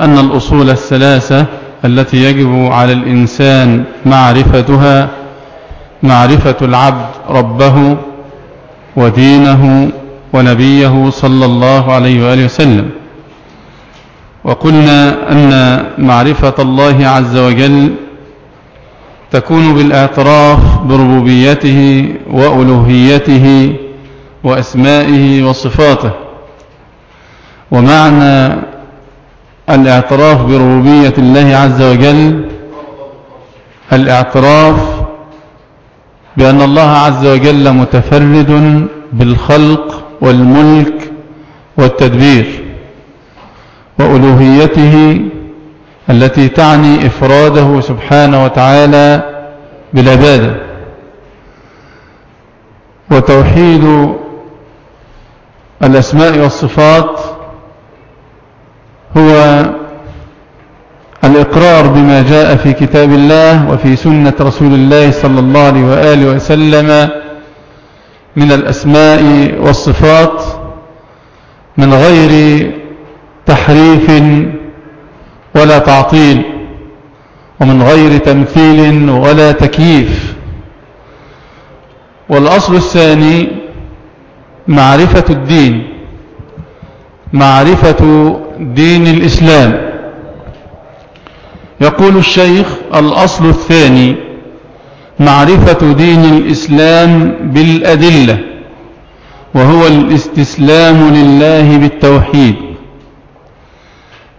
أن الأصول الثلاثة التي يجب على الإنسان معرفتها معرفة العبد ربه ودينه ونبيه صلى الله عليه وآله وسلم. وقلنا أن معرفة الله عز وجل تكون بالأعتراف بربوبيته وألوهيته وأسمائه وصفاته. ومعنى الاعتراف بربوبية الله عز وجل. الاعتراف بأن الله عز وجل متفرد بالخلق والملك والتدبير وألوهيته التي تعني إفراده سبحانه وتعالى بالعبادة. وتوحيد الأسماء والصفات هو الإقرار بما جاء في كتاب الله وفي سنة رسول الله صلى الله عليه وآله وسلم من الأسماء والصفات من غير تحريف ولا تعطيل ومن غير تمثيل ولا تكييف. والأصل الثاني معرفة الدين معرفة دين الإسلام. يقول الشيخ الأصل الثاني معرفة دين الإسلام بالأدلة وهو الاستسلام لله بالتوحيد.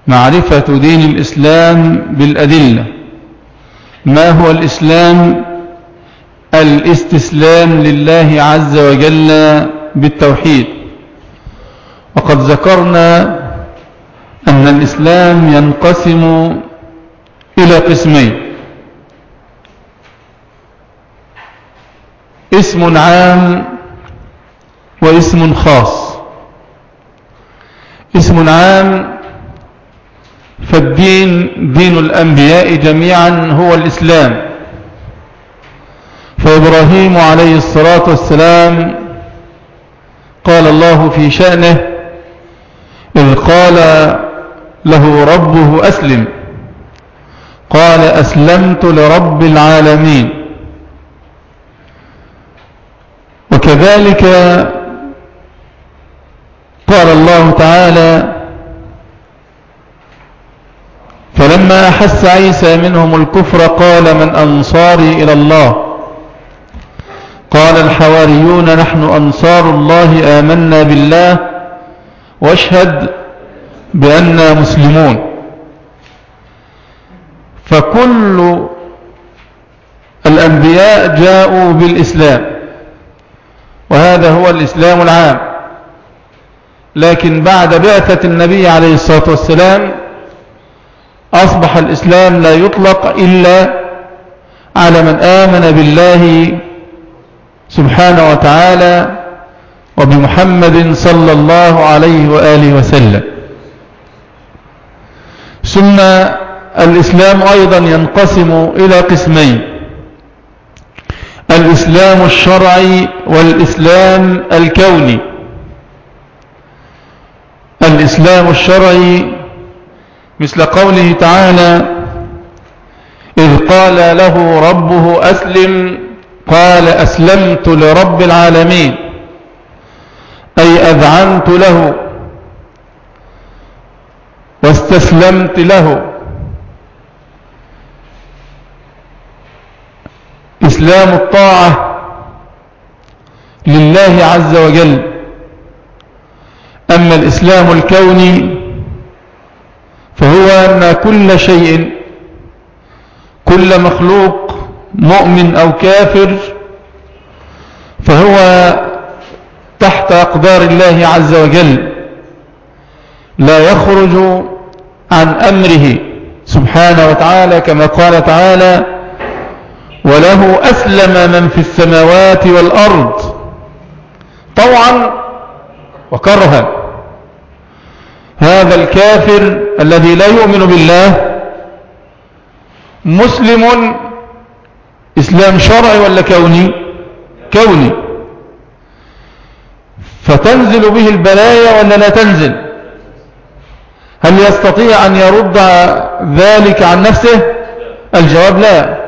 معرفة دين الإسلام بالأدلة ما هو الإسلام؟ الاستسلام لله عز وجل بالتوحيد. وقد ذكرنا أن الإسلام ينقسم إلى قسمين. اسم عام واسم خاص. اسم عام فالدين دين الأنبياء جميعا هو الإسلام. فإبراهيم عليه الصلاة والسلام قال الله في شأنه إذ قال له ربه أسلم. قال أسلمت لرب العالمين. وكذلك قال الله تعالى فلما أحس عيسى منهم الكفر قال من أنصاري إلى الله؟ قال الحواريون نحن أنصار الله آمنا بالله واشهد بأننا مسلمون. فكل الأنبياء جاءوا بالإسلام وهذا هو الإسلام العام. لكن بعد بعثة النبي عليه الصلاة والسلام أصبح الإسلام لا يطلق إلا على من آمن بالله سبحانه وتعالى وبمحمد صلى الله عليه وآله وسلم. ثم الإسلام أيضا ينقسم إلى قسمين. الإسلام الشرعي والإسلام الكوني. الإسلام الشرعي مثل قوله تعالى إذ قال له ربه أسلم قال أسلمت لرب العالمين أي أذعنت له. واستسلمت له. إسلام الطاعة لله عز وجل. أما الإسلام الكوني فهو أن كل شيء كل مخلوق مؤمن أو كافر فهو تحت أقدار الله عز وجل. لا يخرج عن أمره سبحانه وتعالى كما قال تعالى وله أسلم من في السماوات والأرض طوعا وكرها. هذا الكافر الذي لا يؤمن بالله مسلم إسلام شرعي ولا كوني؟ كوني. فتنزل به البلايا ولا لا تنزل؟ هل يستطيع أن يرد ذلك عن نفسه؟ الجواب لا.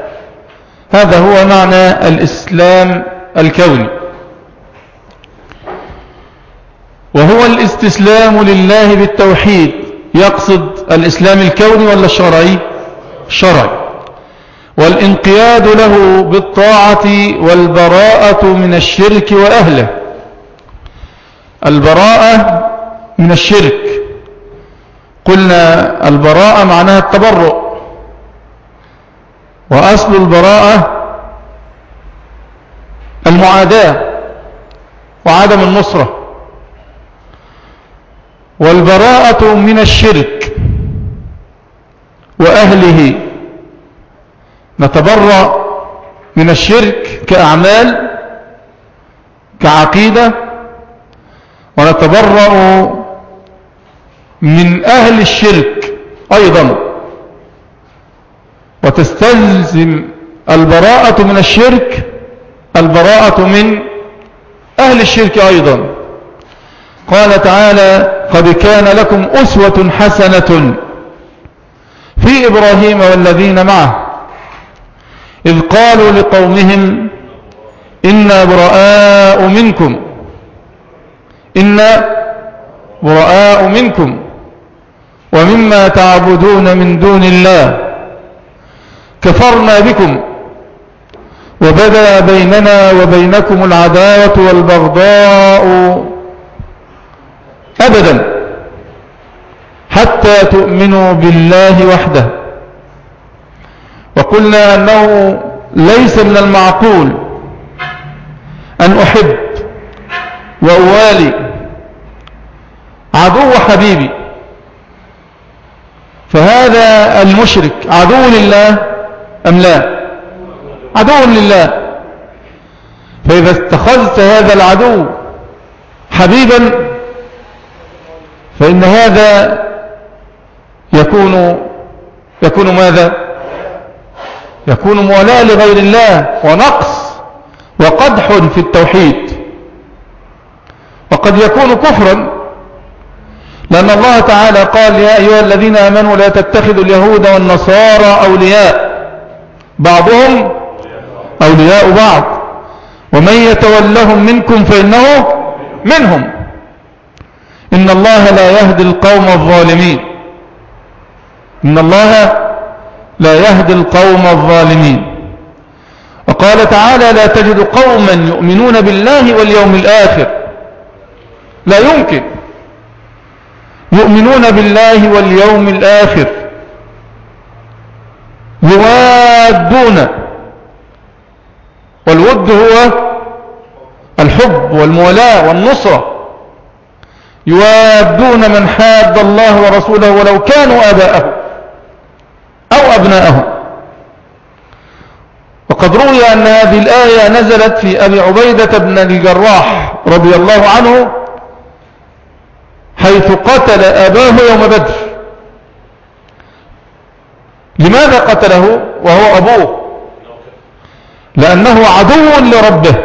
هذا هو معنى الإسلام الكوني. وهو الاستسلام لله بالتوحيد. يقصد الإسلام الكوني ولا الشرعي؟ الشرعي والانقياد له بالطاعة والبراءة من الشرك وأهله. البراءة من الشرك. قلنا البراءة معناها التبرؤ. وأصل البراءة المعاداة وعدم النصرة. والبراءة من الشرك وأهله. نتبرأ من الشرك كأعمال كعقيدة. ونتبرأ من أهل الشرك أيضا. وتستلزم البراءة من الشرك البراءة من أهل الشرك أيضا. قال تعالى قد كان لكم أسوة حسنة في إبراهيم والذين معه. إذ قالوا لقومهم إنا براء منكم. إنا براء منكم. ومما تعبدون من دون الله كفرنا بكم وبدأ بيننا وبينكم العداوة والبغضاء أبدا حتى تؤمنوا بالله وحده وقلنا أنه ليس من المعقول أن أحب وأوالي عدو حبيبي فهذا المشرك عدو لله أم لا؟ عدو لله. فإذا اتخذت هذا العدو حبيبا فإن هذا يكون يكون ماذا؟ يكون موالاة لغير الله ونقص وقدح في التوحيد. وقد يكون كفرا لأن الله تعالى قال يا أيها الذين آمنوا لا تتخذوا اليهود والنصارى أولياء. بعضهم أولياء بعض. ومن يتولهم منكم فإنه منهم. إن الله لا يهدي القوم الظالمين. إن الله لا يهدي القوم الظالمين. وقال تعالى لا تجد قوما يؤمنون بالله واليوم الآخر. لا يمكن. يؤمنون بالله واليوم الآخر. يوادون. والود هو الحب والمولاة والنصرة. يوادون من حاد الله ورسوله ولو كانوا آباءهم أو أبناءهم. وقد روي أن هذه الآية نزلت في أبي عبيدة بن الجراح رضي الله عنه حيث قتل أباه يوم بدر. لماذا قتله وهو أبوه؟ لأنه عدو لربه.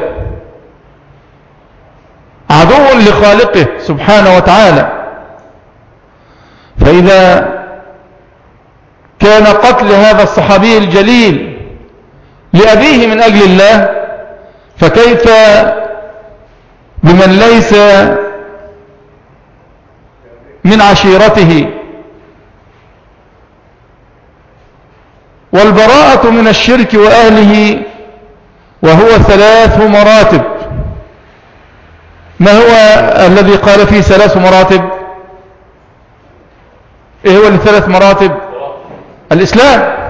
عدو لخالقه سبحانه وتعالى. فإذا كان قتل هذا الصحابي الجليل لأبيه من أجل الله فكيف بمن ليس من عشيرته. والبراءة من الشرك وأهله وهو ثلاث مراتب. ما هو الذي قال فيه ثلاث مراتب؟ إيه هو الثلاث مراتب؟ الإسلام.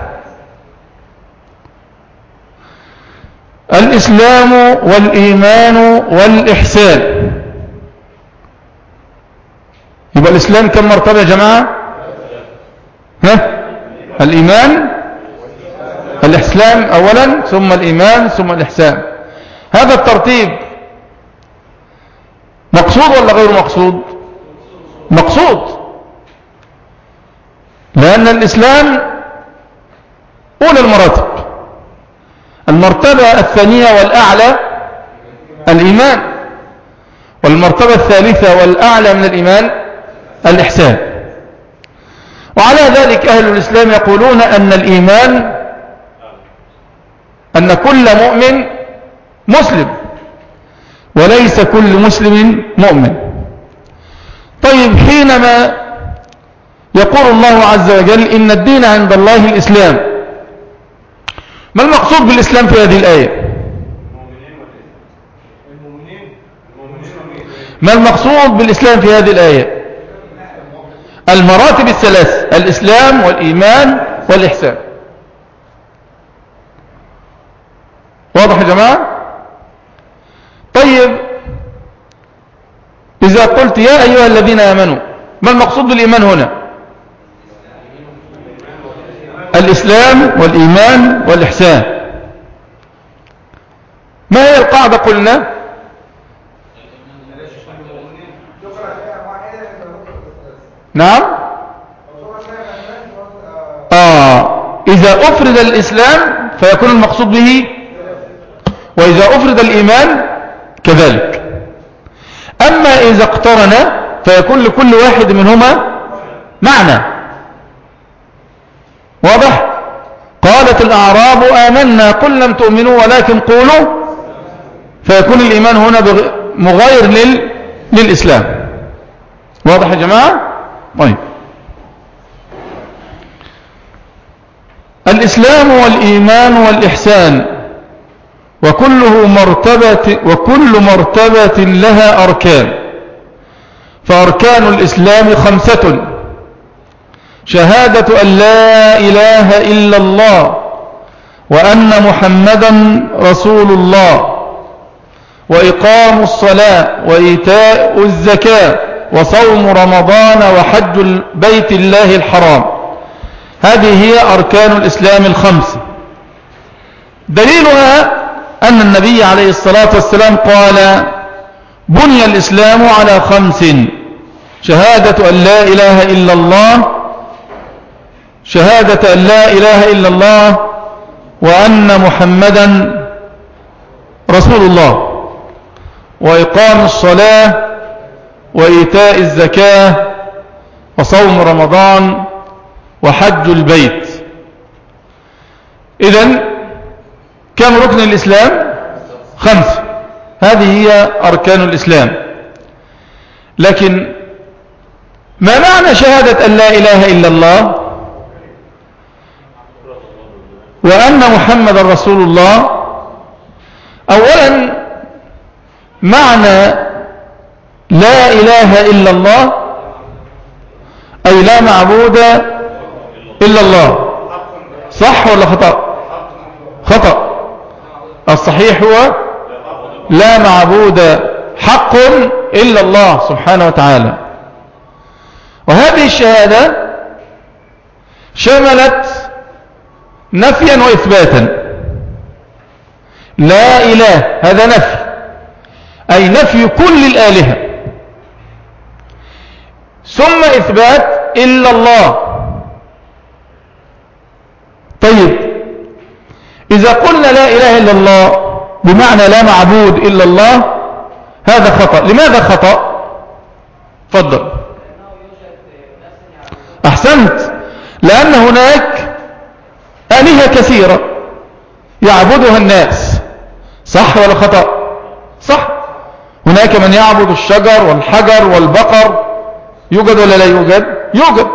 الإسلام والإيمان والإحسان. يبقى الإسلام كم مرتبة يا جماعة؟ ها؟ الإيمان الإسلام أولا ثم الإيمان ثم الإحسان. هذا الترتيب مقصود ولا غير مقصود؟ مقصود. لأن الإسلام أولى المراتب. المرتبة الثانية والأعلى الإيمان. والمرتبة الثالثة والأعلى من الإيمان الإحسان. وعلى ذلك أهل الإسلام يقولون أن الإيمان أن كل مؤمن مسلم وليس كل مسلم مؤمن. طيب حينما يقول الله عز وجل إن الدين عند الله الإسلام ما المقصود بالإسلام في هذه الآية؟ ما المقصود بالإسلام في هذه الآية؟ المراتب الثلاث الإسلام والإيمان والإحسان. واضح يا جماعة؟ طيب إذا قلت يا أيها الذين آمنوا ما المقصود بالإيمان هنا؟ الإسلام والإيمان والإحسان. ما هي القاعدة قلنا؟ نعم؟ آه إذا أفرد الإسلام فيكون المقصود به وإذا أفرد الإيمان كذلك. أما إذا اقترن فيكون لكل واحد منهما معنى. واضح؟ قالت الأعراب آمنا قل لم تؤمنوا ولكن قولوا فيكون الإيمان هنا مغاير لل... للإسلام. واضح يا جماعة؟ طيب. الإسلام والإيمان والإحسان وكله مرتبة وكل مرتبة لها أركان. فأركان الإسلام خمسة. شهادة أن لا إله إلا الله وأن محمدا رسول الله وإقام الصلاة وإيتاء الزكاة وصوم رمضان وحج بيت الله الحرام. هذه هي أركان الإسلام الخمس. دليلها أن النبي عليه الصلاة والسلام قال بني الإسلام على خمس شهادة أن لا إله إلا الله شهادة أن لا إله إلا الله وأن محمدا رسول الله وإقام الصلاة وإيتاء الزكاة وصوم رمضان وحج البيت. إذن كم ركن الإسلام؟ خمس. هذه هي أركان الإسلام. لكن ما معنى شهادة أن لا إله إلا الله وأن محمد رسول الله؟ أولا معنى لا إله إلا الله أي لا معبود إلا الله. صح ولا خطأ؟ خطأ. الصحيح هو لا معبود حق إلا الله سبحانه وتعالى. وهذه الشهادة شملت نفيا وإثباتا. لا إله هذا نفي أي نفي كل الآلهة. ثم إثبات إلا الله. طيب. إذا قلنا لا إله إلا الله بمعنى لا معبود إلا الله هذا خطأ. لماذا خطأ؟ فضل أحسنت. لأن هناك آلهة كثيرة يعبدها الناس. صح ولا خطأ؟ صح. هناك من يعبد الشجر والحجر والبقر يوجد ولا لا يوجد؟ يوجد.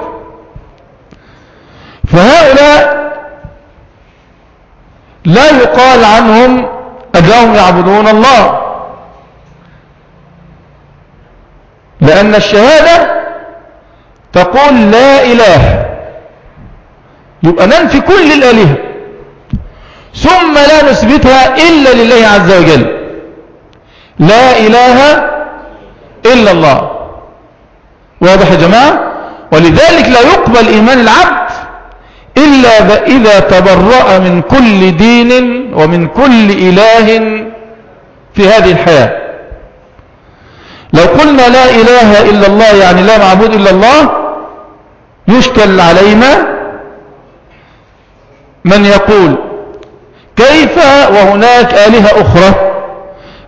فهؤلاء لا يقال عنهم أنهم يعبدون الله. لأن الشهادة تقول لا إله. يبقى ننفي كل الآلهة. ثم لا نثبتها إلا لله عز وجل. لا إله إلا الله. واضح يا جماعة؟ ولذلك لا يقبل إيمان العبد إلا إذا تبرأ من كل دين ومن كل إله في هذه الحياة. لو قلنا لا إله إلا الله يعني لا معبود إلا الله يشكل علينا من يقول كيف وهناك آلهة أخرى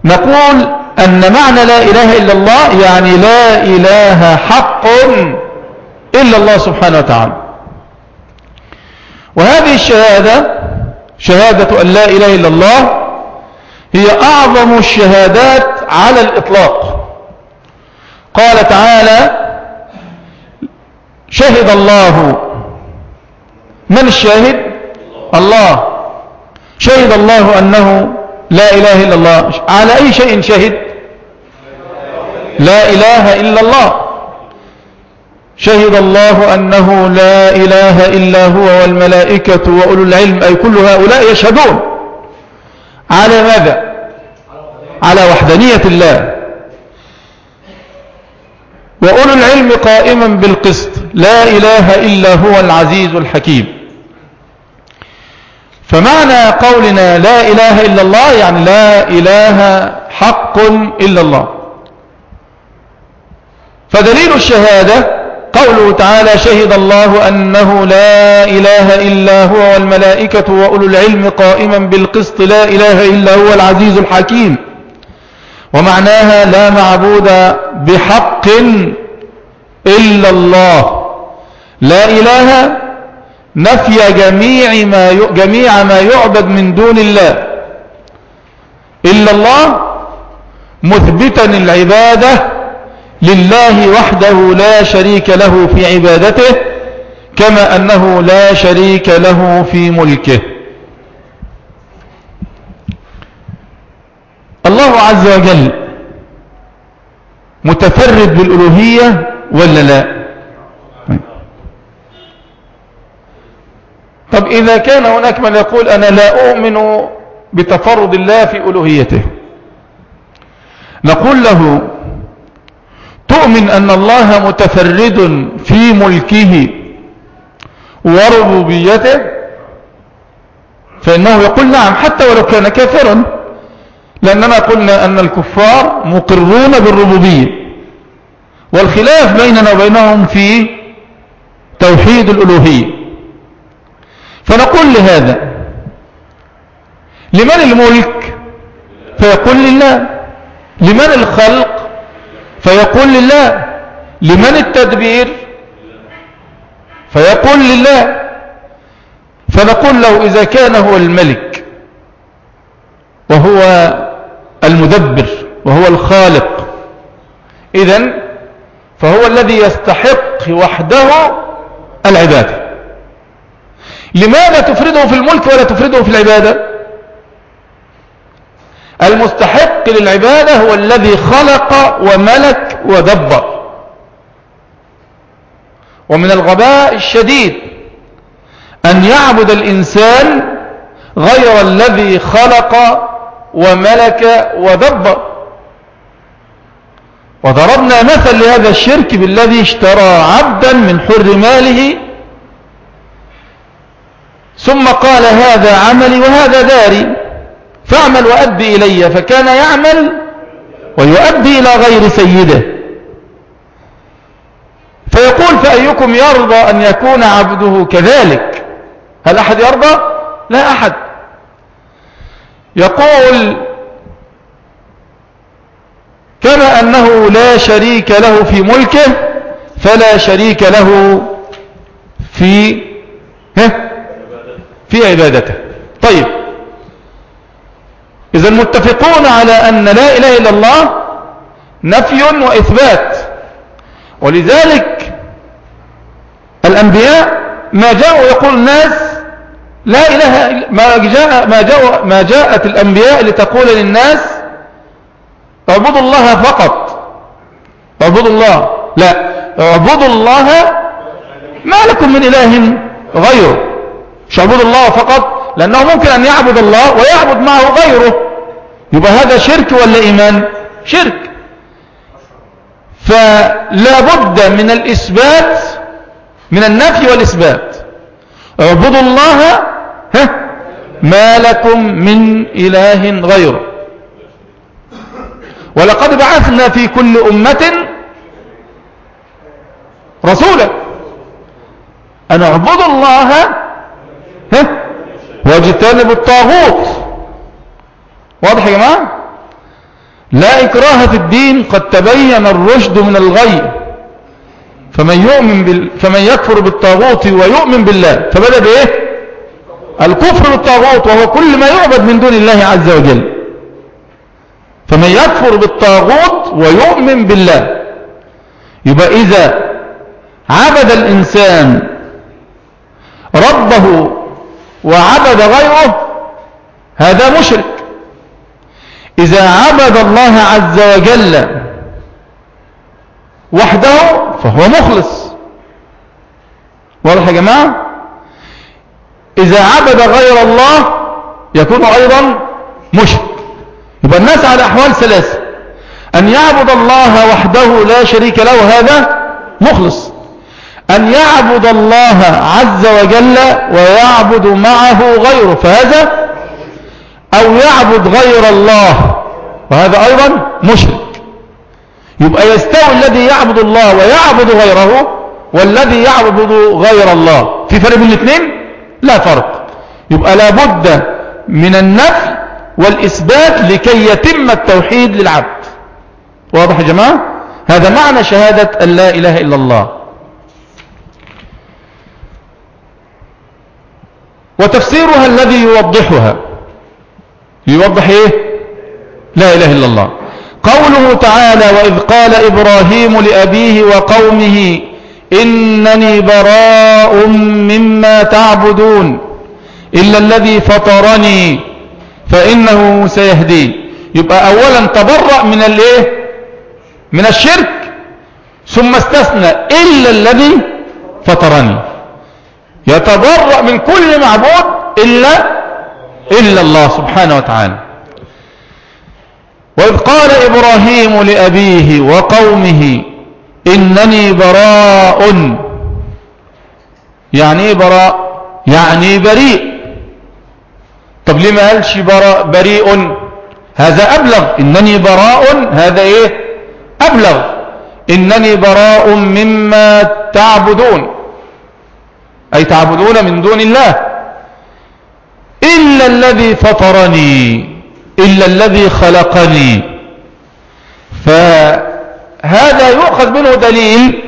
نقول أن معنى لا إله إلا الله يعني لا إله حق إلا الله سبحانه وتعالى. وهذه الشهادة شهادة أن لا إله إلا الله هي أعظم الشهادات على الإطلاق. قال تعالى شهد الله من الشاهد؟ الله. شهد الله أنه لا إله إلا الله. على أي شيء شهد؟ لا إله إلا الله. شهد الله أنه لا إله إلا هو والملائكة وأولو العلم أي كل هؤلاء يشهدون. على ماذا؟ على وحدانية الله. وأولو العلم قائما بالقسط لا إله إلا هو العزيز الحكيم. فمعنى قولنا لا إله إلا الله يعني لا إله حق إلا الله. فدليل الشهادة قوله تعالى شهد الله أنه لا إله إلا هو والملائكة وأولو العلم قائما بالقسط لا إله إلا هو العزيز الحكيم. ومعناها لا معبود بحق إلا الله. لا إله نفي جميع ما جميع ما يعبد من دون الله. إلا الله مثبتا العبادة لله وحده لا شريك له في عبادته كما أنه لا شريك له في ملكه. الله عز وجل متفرد بالألوهية ولا لا؟ طب إذا كان هناك من يقول أنا لا أؤمن بتفرد الله في ألوهيته نقول له تؤمن أن الله متفرد في ملكه وربوبيته؟ فإنه يقول نعم حتى ولو كان كافرا لأننا قلنا أن الكفار مقرون بالربوبية. والخلاف بيننا وبينهم في توحيد الألوهية. فنقول لهذا لمن الملك؟ فيقول لله. لمن الخلق؟ فيقول لله لمن التدبير؟ فيقول لله. فنقول له إذا كان هو الملك وهو المدبر وهو الخالق إذن فهو الذي يستحق وحده العبادة. لماذا تفرده في الملك ولا تفرده في العبادة؟ المستحق للعبادة هو الذي خلق وملك ودبر. ومن الغباء الشديد أن يعبد الإنسان غير الذي خلق وملك ودبر. وضربنا مثل لهذا الشرك بالذي اشترى عبدا من حر ماله. ثم قال هذا عملي وهذا داري. فاعمل وأدي إلي فكان يعمل ويؤدي إلى غير سيده. فيقول فأيكم يرضى أن يكون عبده كذلك؟ هل أحد يرضى؟ لا أحد. يقول كما أنه لا شريك له في ملكه فلا شريك له في في عبادته. طيب إذا متفقون على أن لا إله إلا الله نفي وإثبات. ولذلك الأنبياء ما جاءوا يقول الناس لا إله ما جاء ما جاء ما جاءت الأنبياء لتقول للناس اعبدوا الله فقط. اعبدوا الله. لا. اعبدوا الله ما لكم من إله غيره. مش اعبدوا الله فقط؟ لأنه ممكن أن يعبد الله ويعبد معه غيره. يبقى هذا شرك ولا إيمان؟ شرك. فلا بد من الإثبات من النفي والإثبات. اعبدوا الله ها ما لكم من إله غيره. ولقد بعثنا في كل أمة رسولا. أن اعبدوا الله ها واجتنبوا الطاغوت. واضح يا جماعة؟ لا إكراه في الدين قد تبين الرشد من الغي. فمن يؤمن بال... فمن يكفر بالطاغوت ويؤمن بالله. فبدأ بإيه؟ الكفر بالطاغوت وهو كل ما يعبد من دون الله عز وجل. فمن يكفر بالطاغوت ويؤمن بالله. يبقى إذا عبد الإنسان ربه وعبد غيره هذا مشرك. إذا عبد الله عز وجل وحده فهو مخلص. واضح يا جماعة؟ إذا عبد غير الله يكون أيضا مشرك. يبقى الناس على أحوال ثلاثة. أن يعبد الله وحده لا شريك له هذا مخلص. أن يعبد الله عز وجل ويعبد معه غيره فهذا أو يعبد غير الله. وهذا أيضا مشرك. يبقى يستوي الذي يعبد الله ويعبد غيره والذي يعبد غير الله. في فرق بين الاثنين؟ لا فرق. يبقى لابد من النفي والإثبات لكي يتم التوحيد للعبد. واضح يا جماعة؟ هذا معنى شهادة أن لا إله إلا الله. وتفسيرها الذي يوضحها. يوضح إيه؟ لا إله إلا الله. قوله تعالى وإذ قال إبراهيم لأبيه وقومه إنني براء مما تعبدون إلا الذي فطرني فإنه سيهدي. يبقى اولا تبرأ من الايه من الشرك ثم استثنى إلا الذي فطرني. يتبرأ من كل معبود إلا إلا الله سبحانه وتعالى. وإذ قال إبراهيم لأبيه وقومه إنني براء يعني براء يعني بريء. طب ليه قالش براء بريء؟ هذا أبلغ. إنني براء هذا إيه؟ أبلغ. إنني براء مما تعبدون. أي تعبدون من دون الله. إلا الذي فطرني إلا الذي خلقني. فهذا يؤخذ منه دليل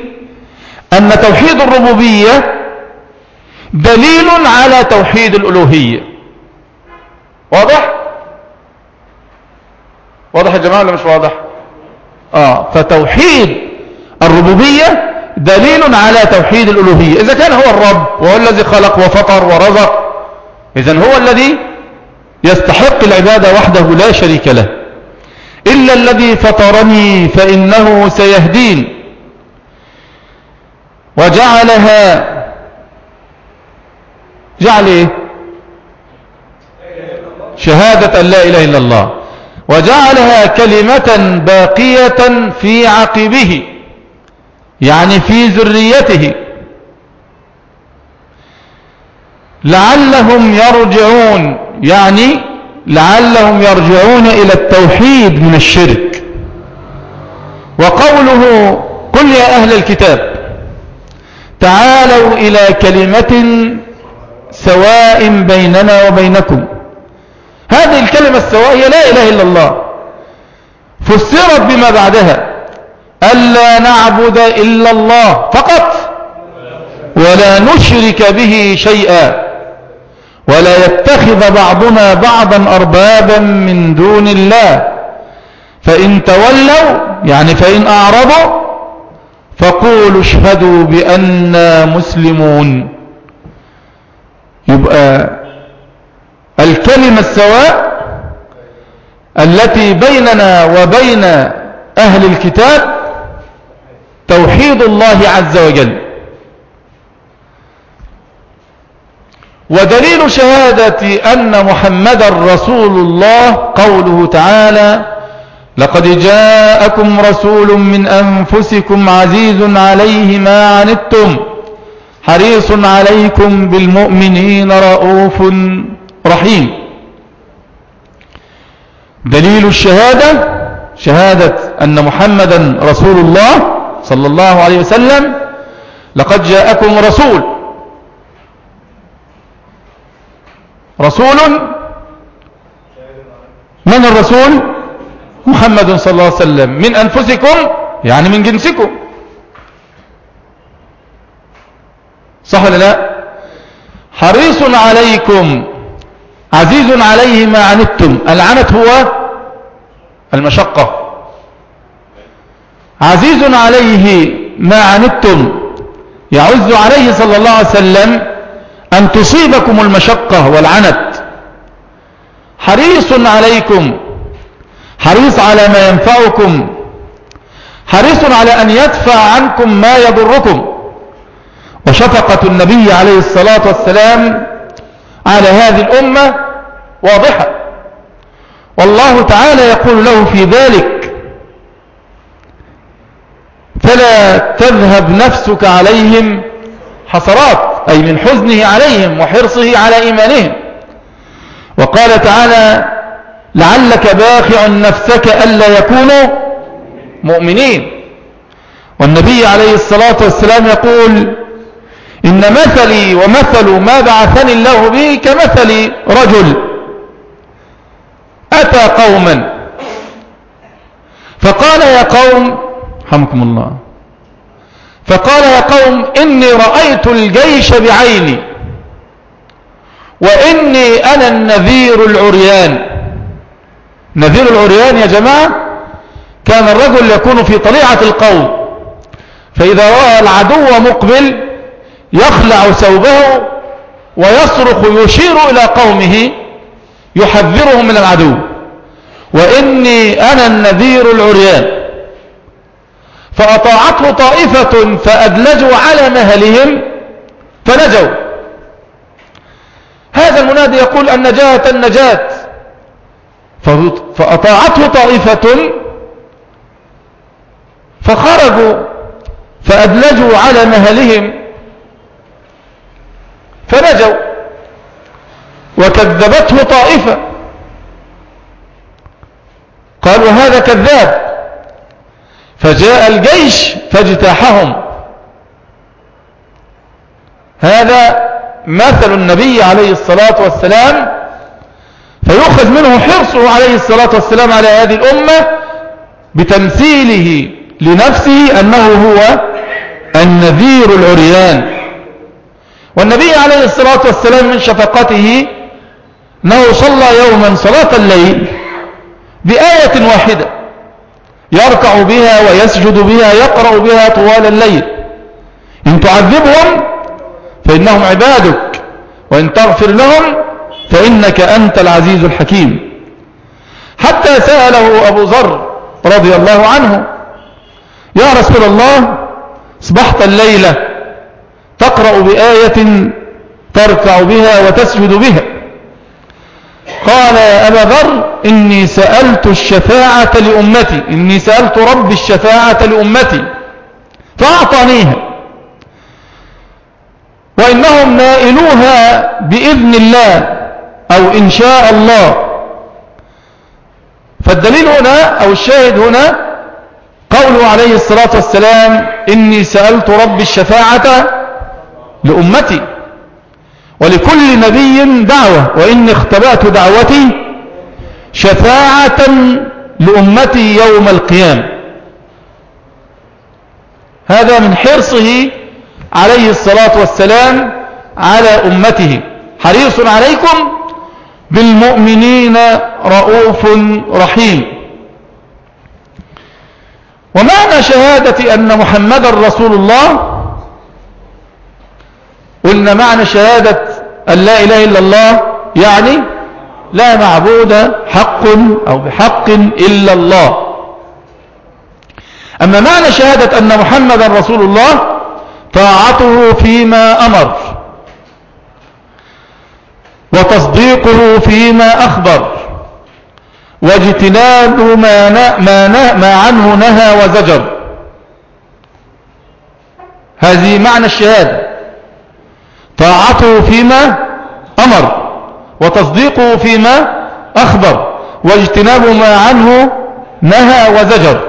أن توحيد الربوبية دليل على توحيد الألوهية. واضح؟ واضح يا جماعة ولا مش واضح؟ آه فتوحيد الربوبية دليل على توحيد الألوهية. إذا كان هو الرب وهو الذي خلق وفطر ورزق إذا هو الذي يستحق العبادة وحده لا شريك له. إلا الذي فطرني فإنه سيهدين. وجعلها جعل إيه؟ شهادة أن لا إله إلا الله. وجعلها كلمة باقية في عقبه. يعني في ذريته. لعلهم يرجعون. يعني لعلهم يرجعون إلى التوحيد من الشرك. وقوله قل يا أهل الكتاب تعالوا إلى كلمة سواء بيننا وبينكم. هذه الكلمة السواء هي لا إله إلا الله. فسرت بما بعدها. ألا نعبد إلا الله فقط ولا نشرك به شيئا. ولا يتخذ بعضنا بعضا أربابا من دون الله. فإن تولوا يعني فإن أعرضوا فقولوا اشهدوا بأننا مسلمون. يبقى الكلمة السواء التي بيننا وبين أهل الكتاب توحيد الله عز وجل. ودليل شهادة أن محمد رسول الله قوله تعالى لقد جاءكم رسول من أنفسكم عزيز عليه ما عنتم حريص عليكم بالمؤمنين رؤوف رحيم. دليل الشهادة شهادة أن محمدا رسول الله صلى الله عليه وسلم لقد جاءكم رسول رسول من الرسول محمد صلى الله عليه وسلم. من أنفسكم يعني من جنسكم. صح ولا لا؟ حريص عليكم عزيز عليه ما عنتم. العنت هو المشقة. عزيز عليه ما عنتم. يعز عليه صلى الله عليه وسلم أن تصيبكم المشقة والعنت. حريص عليكم. حريص على ما ينفعكم. حريص على أن يدفع عنكم ما يضركم. وشفقة النبي عليه الصلاة والسلام على هذه الأمة واضحة. والله تعالى يقول له في ذلك فلا تذهب نفسك عليهم حسرات. أي من حزنه عليهم وحرصه على إيمانهم. وقال تعالى لعلك باخع نفسك ألا يكونوا مؤمنين. والنبي عليه الصلاة والسلام يقول إن مثلي ومثل ما بعثني الله به كمثل رجل أتى قوما. فقال يا قوم حمكم الله. فقال يا قوم إني رأيت الجيش بعيني وإني أنا النذير العريان. نذير العريان يا جماعة كان الرجل يكون في طليعة القوم فإذا رأى العدو مقبل يخلع ثوبه ويصرخ يشير إلى قومه يحذرهم من العدو. وإني أنا النذير العريان. فأطاعته طائفة فأدلجوا على مهلهم فنجوا. هذا المنادي يقول النجاة النجاة. فأطاعته طائفة فخرجوا فأدلجوا على مهلهم فنجوا. وكذبته طائفة. قالوا هذا كذاب. فجاء الجيش فاجتاحهم. هذا مثل النبي عليه الصلاة والسلام فيؤخذ منه حرصه عليه الصلاة والسلام على هذه الأمة بتمثيله لنفسه أنه هو النذير العريان. والنبي عليه الصلاة والسلام من شفقته أنه صلى يوما صلاة الليل بآية واحدة. يركع بها ويسجد بها يقرأ بها طوال الليل. إن تعذبهم فإنهم عبادك وإن تغفر لهم فإنك أنت العزيز الحكيم. حتى سأله أبو ذر رضي الله عنه يا رسول الله أصبحت الليلة تقرأ بآية تركع بها وتسجد بها. قال يا أبا ذر إني سألت الشفاعة لأمتي إني سألت رب الشفاعة لأمتي فأعطانيها. وإنهم نائلوها بإذن الله أو إن شاء الله. فالدليل هنا أو الشاهد هنا قوله عليه الصلاة والسلام إني سألت رب الشفاعة لأمتي. ولكل نبي دعوة وإني اختبأت دعوتي شفاعة لأمتي يوم القيامة. هذا من حرصه عليه الصلاة والسلام على أمته. حريص عليكم بالمؤمنين رؤوف رحيم. ومعنى شهادة أن محمد رسول الله؟ قلنا معنى شهادة أن لا إله إلا الله يعني لا معبود حق أو بحق إلا الله. أما معنى شهادة أن محمدا رسول الله طاعته فيما أمر وتصديقه فيما أخبر واجتناب ما, ما, ما عنه نهى وزجر. هذه معنى الشهادة. طاعته فيما أمر وتصديقه فيما أخبر واجتناب ما عنه نهى وزجر.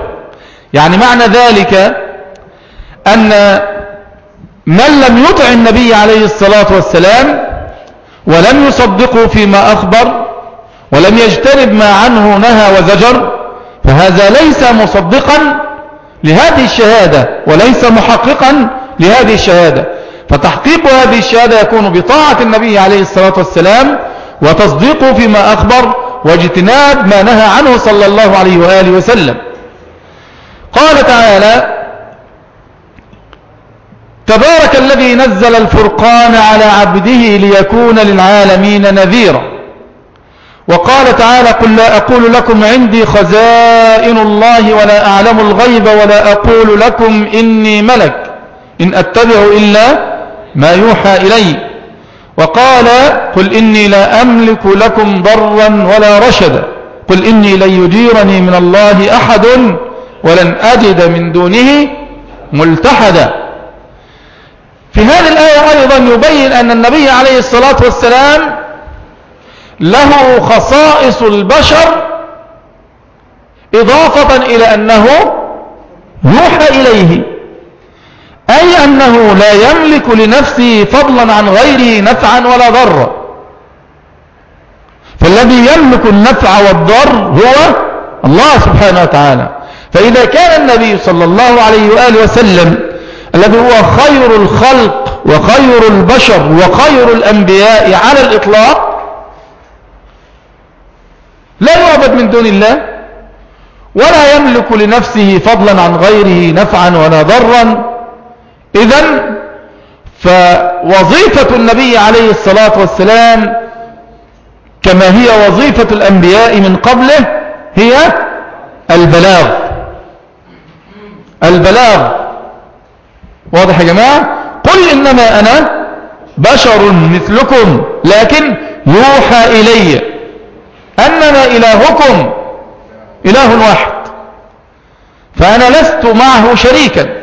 يعني معنى ذلك أن من لم يطع النبي عليه الصلاة والسلام ولم يصدقه فيما أخبر ولم يجتنب ما عنه نهى وزجر فهذا ليس مصدقا لهذه الشهادة وليس محققا لهذه الشهادة. فتحقيق هذه الشهادة يكون بطاعة النبي عليه الصلاة والسلام وتصديقه فيما أخبر واجتناب ما نهى عنه صلى الله عليه وآله وسلم. قال تعالى تبارك الذي نزل الفرقان على عبده ليكون للعالمين نذيرا وقال تعالى قل لا أقول لكم عندي خزائن الله ولا أعلم الغيب ولا أقول لكم إني ملك. إن أتبع إلا ما يوحى إلي. وقال قل إني لا أملك لكم ضرا ولا رشدا. قل إني لن يجيرني من الله أحد ولن أجد من دونه ملتحدا. في هذه الآية أيضا يبين أن النبي عليه الصلاة والسلام له خصائص البشر إضافة إلى أنه يوحى إليه. أي أنه لا يملك لنفسه فضلا عن غيره نفعا ولا ضرا. فالذي يملك النفع والضر هو الله سبحانه وتعالى. فإذا كان النبي صلى الله عليه وآله وسلم الذي هو خير الخلق وخير البشر وخير الأنبياء على الإطلاق لا يعبد من دون الله ولا يملك لنفسه فضلا عن غيره نفعا ولا ضرا. إذا فوظيفة النبي عليه الصلاة والسلام كما هي وظيفة الأنبياء من قبله هي البلاغ. البلاغ. واضح يا جماعة؟ قل إنما أنا بشر مثلكم لكن يوحى إلي أنما إلهكم إله واحد فأنا لست معه شريكا.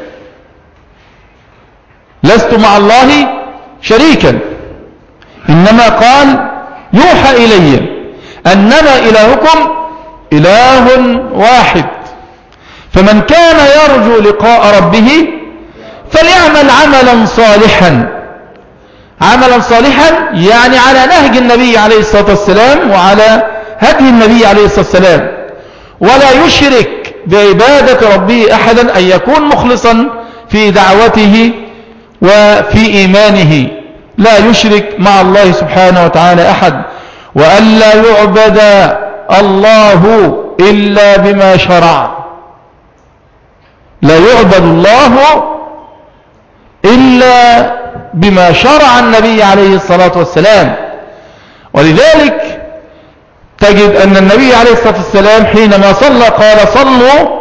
لست مع الله شريكا. إنما قال يوحى إلي أنما إلهكم إله واحد. فمن كان يرجو لقاء ربه فليعمل عملا صالحا. عملا صالحا يعني على نهج النبي عليه الصلاة والسلام وعلى هدي النبي عليه الصلاة والسلام. ولا يشرك بعبادة ربه أحدا أن يكون مخلصا في دعوته وفي إيمانه لا يشرك مع الله سبحانه وتعالى أحد وأن لا يعبد الله إلا بما شرع. لا يعبد الله إلا بما شرع النبي عليه الصلاة والسلام. ولذلك تجد أن النبي عليه الصلاة والسلام حينما صلى قال صلوا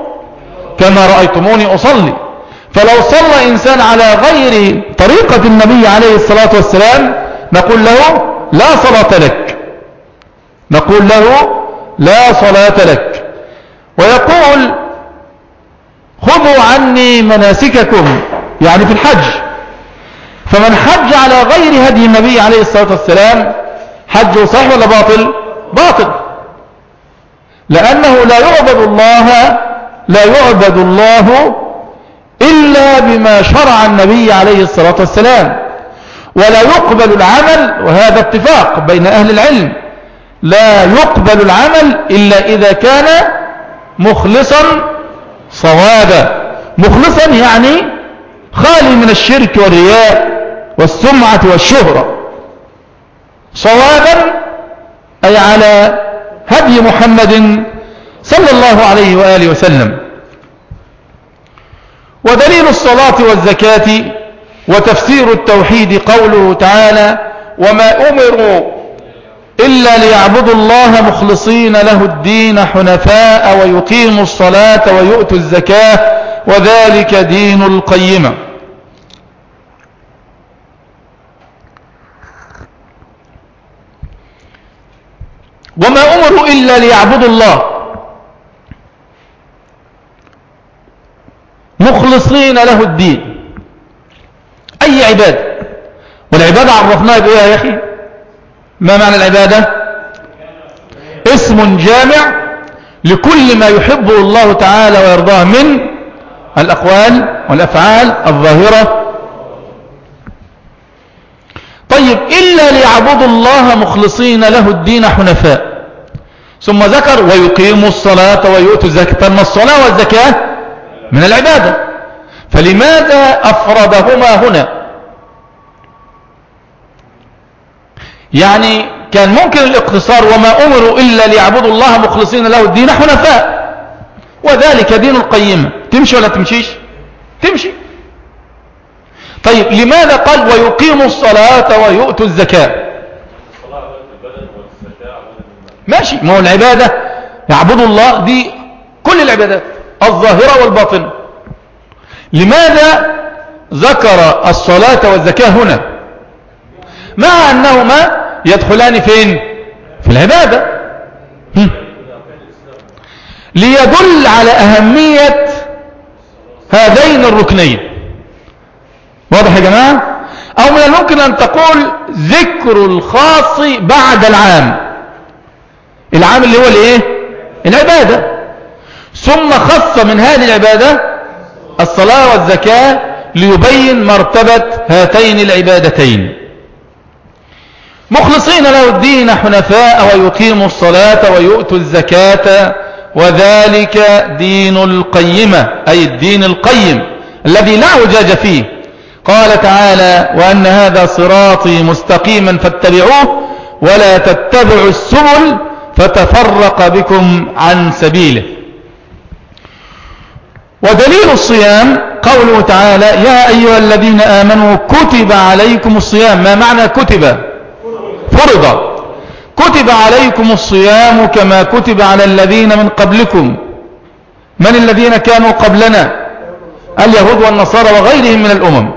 كما رأيتموني أصلي. فلو صلى إنسان على غير طريقة النبي عليه الصلاة والسلام نقول له لا صلاة لك. نقول له لا صلاة لك. ويقول خذوا عني مناسككم يعني في الحج. فمن حج على غير هدي النبي عليه الصلاة والسلام حجه صحيح ولا باطل؟ باطل. لأنه لا يعبد الله لا يعبد الله إلا بما شرع النبي عليه الصلاة والسلام. ولا يقبل العمل وهذا اتفاق بين أهل العلم لا يقبل العمل إلا إذا كان مخلصا صوابا. مخلصا يعني خالي من الشرك والرياء والسمعة والشهرة. صوابا أي على هدي محمد صلى الله عليه وآله وسلم. ودليل الصلاة والزكاة وتفسير التوحيد قوله تعالى وما أمروا إلا ليعبدوا الله مخلصين له الدين حنفاء ويقيموا الصلاة ويؤتوا الزكاة وذلك دين القيمة. وما أمروا إلا ليعبدوا الله مخلصين له الدين. أي عباد؟ والعبادة عرفناها بإيه يا أخي؟ ما معنى العبادة؟ اسم جامع لكل ما يحبه الله تعالى ويرضاه من الأقوال والأفعال الظاهرة. طيب إلا ليعبدوا الله مخلصين له الدين حنفاء. ثم ذكر ويقيموا الصلاة ويؤتوا الزكاة. ما الصلاة والزكاة من العبادة. فلماذا أفردهما هنا؟ يعني كان ممكن الاقتصار وما أمروا إلا ليعبدوا الله مخلصين له الدين حنفاء. وذلك دين القيمة. تمشي ولا تمشيش؟ تمشي. طيب لماذا قال ويقيموا الصلاة ويؤتوا الزكاة؟ ماشي ما هو العبادة؟ يعبدوا الله دي كل العبادات. الظاهرة والباطنة لماذا ذكر الصلاة والزكاة هنا؟ مع أنهما يدخلان فين؟ في العبادة. ليدل على أهمية هذين الركنين. واضح يا جماعة؟ أو من الممكن أن تقول ذكر الخاص بعد العام. العام اللي هو الإيه؟ العبادة. ثم خص من هذه العبادة الصلاة والزكاة ليبين مرتبة هاتين العبادتين. مخلصين له الدين حنفاء ويقيموا الصلاة ويؤتوا الزكاة وذلك دين القيمة أي الدين القيم الذي لا عجاج فيه. قال تعالى وأن هذا صراطي مستقيما فاتبعوه ولا تتبعوا السبل فتفرق بكم عن سبيله. ودليل الصيام قوله تعالى يا أيها الذين آمنوا كتب عليكم الصيام. ما معنى كتب؟ فرض. كتب عليكم الصيام كما كتب على الذين من قبلكم. من الذين كانوا قبلنا؟ اليهود والنصارى وغيرهم من الأمم.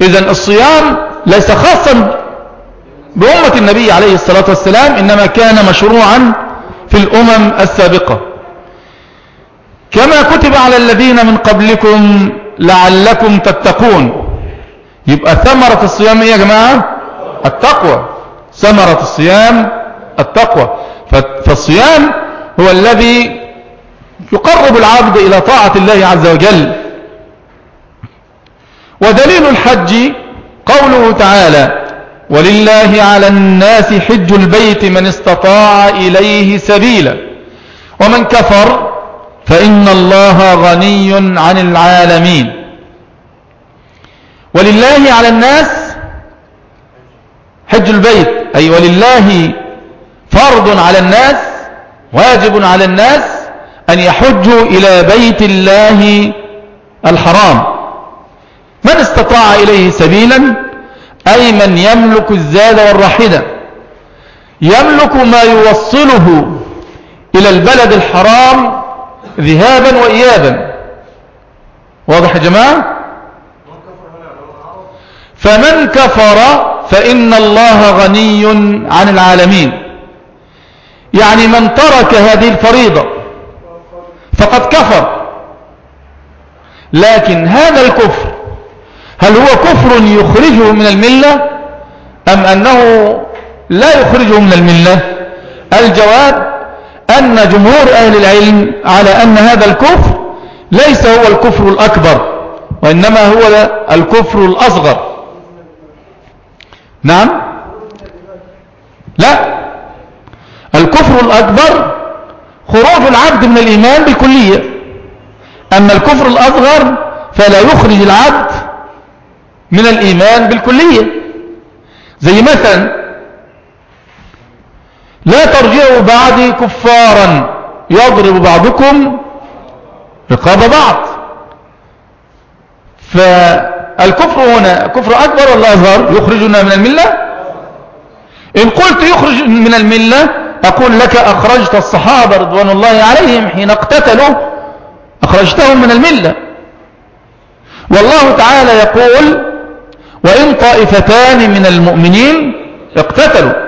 إذا الصيام ليس خاصا بأمة النبي عليه الصلاة والسلام إنما كان مشروعا في الأمم السابقة. كما كتب على الذين من قبلكم لعلكم تتقون. يبقى ثمرة الصيام إيه يا جماعة؟ التقوى. ثمرة الصيام التقوى. فالصيام هو الذي يقرب العبد إلى طاعة الله عز وجل. ودليل الحج قوله تعالى ولله على الناس حج البيت من استطاع إليه سبيلا. ومن كفر فإن الله غني عن العالمين. ولله على الناس حج البيت. أي ولله فرض على الناس واجب على الناس أن يحجوا إلى بيت الله الحرام. من استطاع إليه سبيلا؟ أي من يملك الزاد والرحدة يملك ما يوصله إلى البلد الحرام ذهابا وإيابا. واضح يا جماعة؟ فمن كفر فإن الله غني عن العالمين. يعني من ترك هذه الفريضة فقد كفر. لكن هذا الكفر هل هو كفر يخرجه من الملة أم أنه لا يخرجه من الملة؟ الجواب أن جمهور أهل العلم على أن هذا الكفر ليس هو الكفر الأكبر وإنما هو الكفر الأصغر. نعم؟ لا. الكفر الأكبر خروج العبد من الإيمان بالكلية. أما الكفر الأصغر فلا يخرج العبد من الإيمان بالكلية. زي مثلا لا ترجعوا بعدي كفارا. يضرب بعضكم رقاب بعض. فالكفر هنا كفر أكبر ولا أصغر؟ يخرجنا من الملة؟ إن قلت يخرج من الملة أقول لك أخرجت الصحابة رضوان الله عليهم حين اقتتلوا أخرجتهم من الملة. والله تعالى يقول وإن طائفتان من المؤمنين اقتتلوا.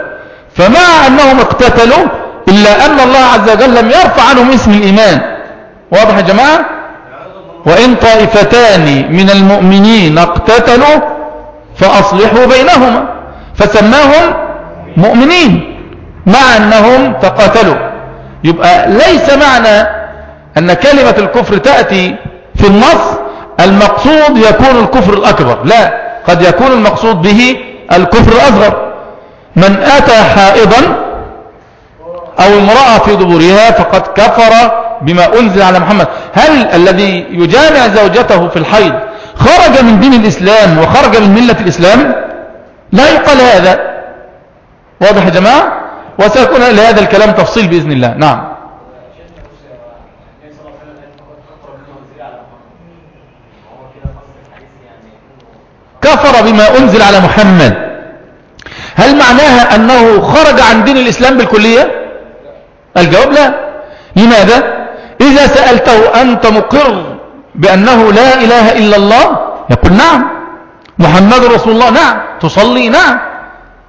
فمع أنهم اقتتلوا إلا أن الله عز وجل لم يرفع عنهم اسم الإيمان. واضح يا جماعة؟ وإن طائفتان من المؤمنين اقتتلوا فأصلحوا بينهما. فسماهم مؤمنين مع أنهم تقاتلوا. يبقى ليس معنى أن كلمة الكفر تأتي في النص المقصود يكون الكفر الأكبر. لا قد يكون المقصود به الكفر الأصغر. من أتى حائضا أو امرأة في دبرها فقد كفر بما أنزل على محمد. هل الذي يجامع زوجته في الحيض خرج من دين الإسلام وخرج من ملة الإسلام؟ لا يقال هذا. واضح يا جماعة؟ وسيكون لهذا الكلام تفصيل بإذن الله. نعم. كفر بما أنزل على محمد. هل معناها أنه خرج عن دين الإسلام بالكلية؟ الجواب لا. لماذا؟ إذا سألته أنت مقر بأنه لا إله إلا الله يقول نعم. محمد رسول الله نعم. تصلي نعم.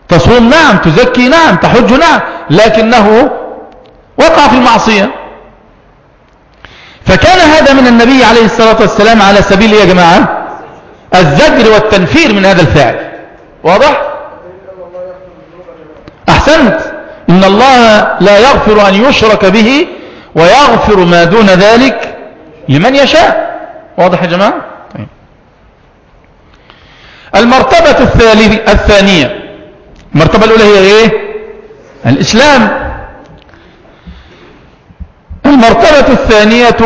تصوم نعم. تزكي نعم. تحج نعم. لكنه وقع في المعصية. فكان هذا من النبي عليه الصلاة والسلام على سبيل يا جماعة؟ الزجر والتنفير من هذا الفعل. واضح؟ أحسنت. إن الله لا يغفر أن يشرك به ويغفر ما دون ذلك لمن يشاء. واضح يا جماعة؟ طيب. المرتبة الثانية. المرتبة الأولى هي إيه؟ الإسلام. المرتبة الثانية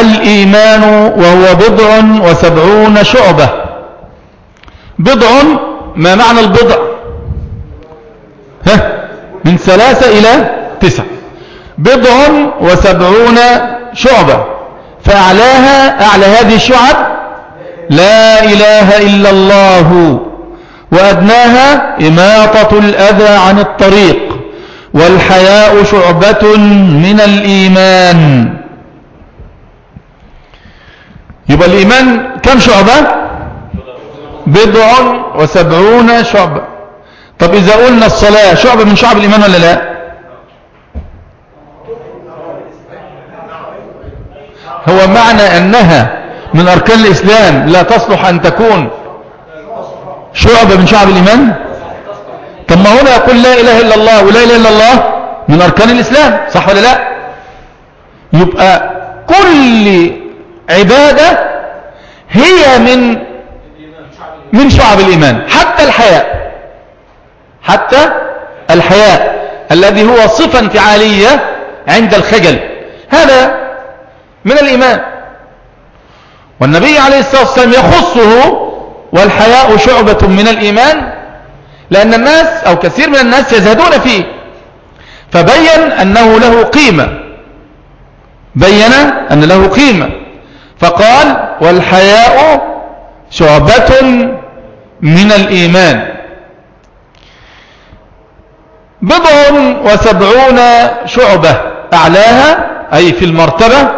الإيمان وهو بضع وسبعون شعبة. بضع ما معنى البضع؟ من ثلاثة إلى تسع بضع وسبعون شعبة. فأعلاها أعلى هذه الشعب لا إله إلا الله. وأدناها إماطة الأذى عن الطريق. والحياء شعبة من الإيمان. يبقى الإيمان كم شعبة؟ بضع وسبعون شعبة. طب إذا قلنا الصلاة شعبة من شعب الإيمان ولا لا؟ هو معنى أنها من أركان الإسلام لا تصلح أن تكون شعبة من شعب الإيمان؟ طب ما هنا يقول لا إله إلا الله ولا إله إلا الله من أركان الإسلام صح ولا لا؟ يبقى كل عبادة هي من من شعب الإيمان حتى الحياء حتى الحياء الذي هو صفة انفعالية عند الخجل. هذا من الإيمان. والنبي عليه الصلاة والسلام يخصه والحياء شعبة من الإيمان لأن الناس أو كثير من الناس يزهدون فيه. فبين أنه له قيمة. بين أن له قيمة. فقال والحياء شعبة من الإيمان. بضع وسبعون شعبة أعلاها أي في المرتبة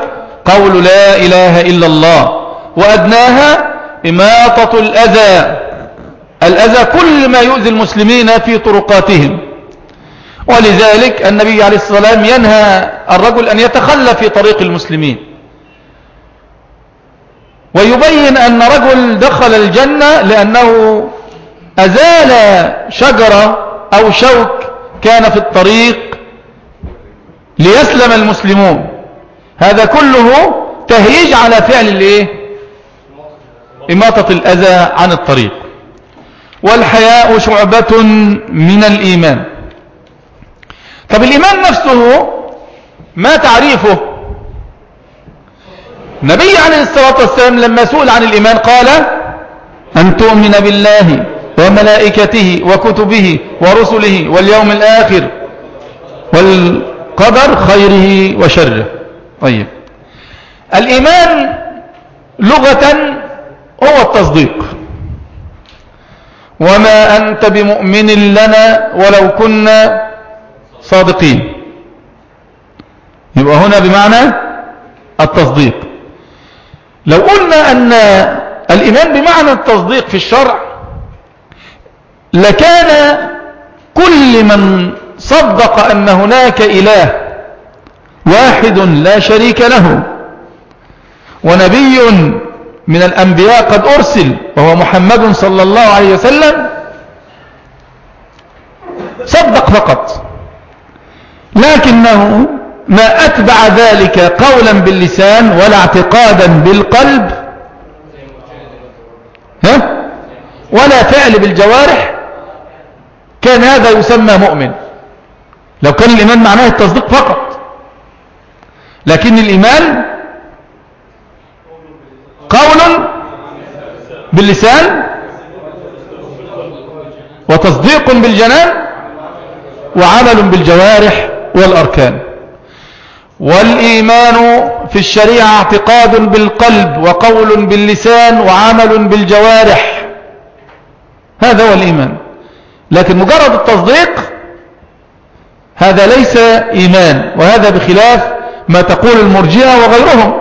قول لا إله إلا الله وأدناها إماطة الأذى الأذى كل ما يؤذي المسلمين في طرقاتهم. ولذلك النبي عليه الصلاة والسلام ينهى الرجل أن يتخلى في طريق المسلمين. ويبين أن رجل دخل الجنة لأنه أزال شجرة أو شوك كان في الطريق ليسلم المسلمون. هذا كله تهيج على فعل الايه؟ إماطة الأذى عن الطريق. والحياء شعبة من الإيمان. طب الإيمان نفسه ما تعريفه؟ النبي عليه الصلاة والسلام لما سئل عن الإيمان قال أن تؤمن بالله. وملائكته وكتبه ورسله واليوم الآخر والقدر خيره وشره. طيب. الإيمان لغة هو التصديق. وما أنت بمؤمن لنا ولو كنا صادقين. يبقى هنا بمعنى التصديق. لو قلنا أن الإيمان بمعنى التصديق في الشرع لكان كل من صدق أن هناك إله واحد لا شريك له ونبي من الأنبياء قد أرسل وهو محمد صلى الله عليه وسلم صدق فقط. لكنه ما أتبع ذلك قولا باللسان ولا اعتقادا بالقلب ها؟ ولا فعل بالجوارح كان هذا يسمى مؤمن. لو كان الإيمان معناه التصديق فقط. لكن الإيمان قول باللسان وتصديق بالجنان وعمل بالجوارح والأركان. والإيمان في الشريعة اعتقاد بالقلب وقول باللسان وعمل بالجوارح. هذا هو الإيمان. لكن مجرد التصديق هذا ليس إيمان وهذا بخلاف ما تقول المرجئة وغيرهم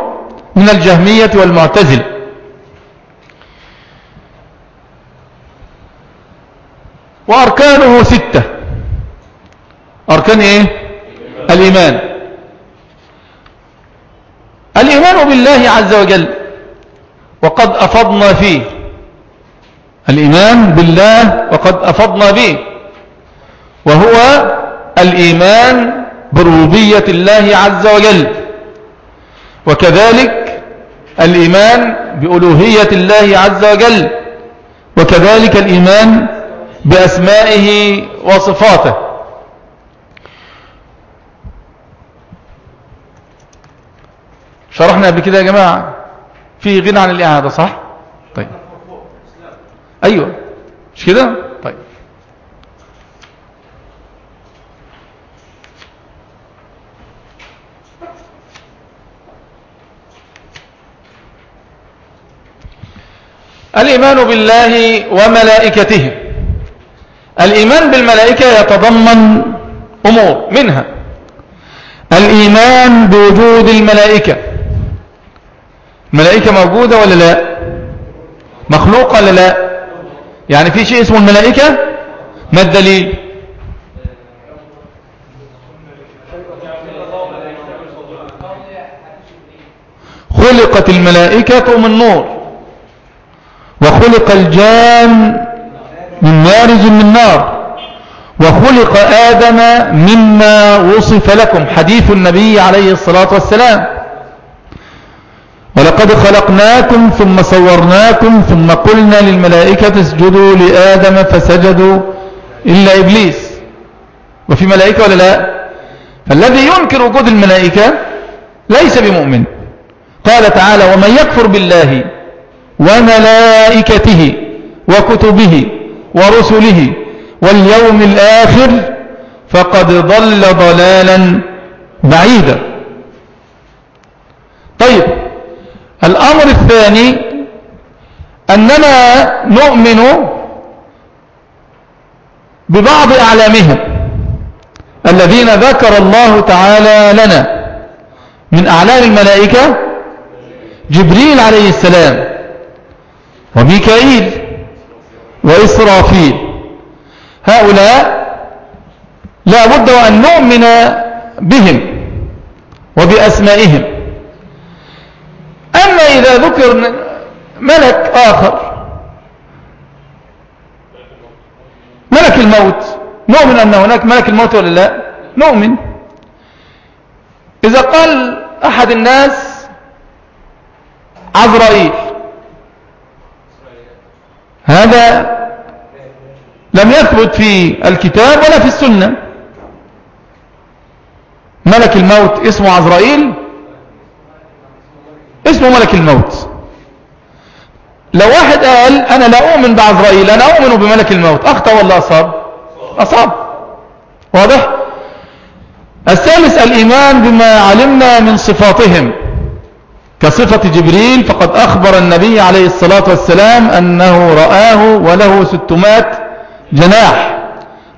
من الجهمية والمعتزل وأركانه ستة. أركان إيه؟ الإيمان. الإيمان بالله عز وجل وقد أفضنا فيه. الإيمان بالله وقد أفضنا به وهو الإيمان بربوبية الله عز وجل وكذلك الإيمان بألوهية الله عز وجل وكذلك الإيمان بأسمائه وصفاته. شرحنا قبل كده يا جماعة في غنى عن الإعادة صح؟ أيوة. مش كده؟ طيب. الإيمان بالله وملائكته. الإيمان بالملائكة يتضمن أمور منها. الإيمان بوجود الملائكة. الملائكة موجودة ولا لا؟ مخلوقة ولا لا؟ يعني في شيء اسمه الملائكة؟ ما الدليل؟ خلقت الملائكة من نور وخلق الجان من مارج من نار وخلق آدم مما وصف لكم حديث النبي عليه الصلاة والسلام. ولقد خلقناكم ثم صورناكم ثم قلنا للملائكة اسجدوا لآدم فسجدوا إلا إبليس. وفي ملائكة ولا لا؟ فالذي ينكر وجود الملائكة ليس بمؤمن. قال تعالى ومن يكفر بالله وملائكته وكتبه ورسله واليوم الآخر فقد ضل ضلالا بعيدا. طيب الأمر الثاني أننا نؤمن ببعض أعلامهم الذين ذكر الله تعالى لنا من أعلام الملائكة جبريل عليه السلام وميكائيل وإسرافيل هؤلاء لا بد وأن نؤمن بهم وبأسمائهم إذا ذكر ملك آخر. ملك الموت. نؤمن أن هناك ملك الموت ولا لا؟ نؤمن. إذا قال أحد الناس عزرائيل هذا لم يثبت في الكتاب ولا في السنة. ملك الموت اسمه عزرائيل. اسمه ملك الموت. لو واحد قال أنا لا أؤمن بعزرائيل أنا أؤمن بملك الموت أخطأ ولا أصاب. أصاب. واضح؟ الثالث الإيمان بما علمنا من صفاتهم. كصفة جبريل فقد أخبر النبي عليه الصلاة والسلام أنه رآه وله ستمات جناح.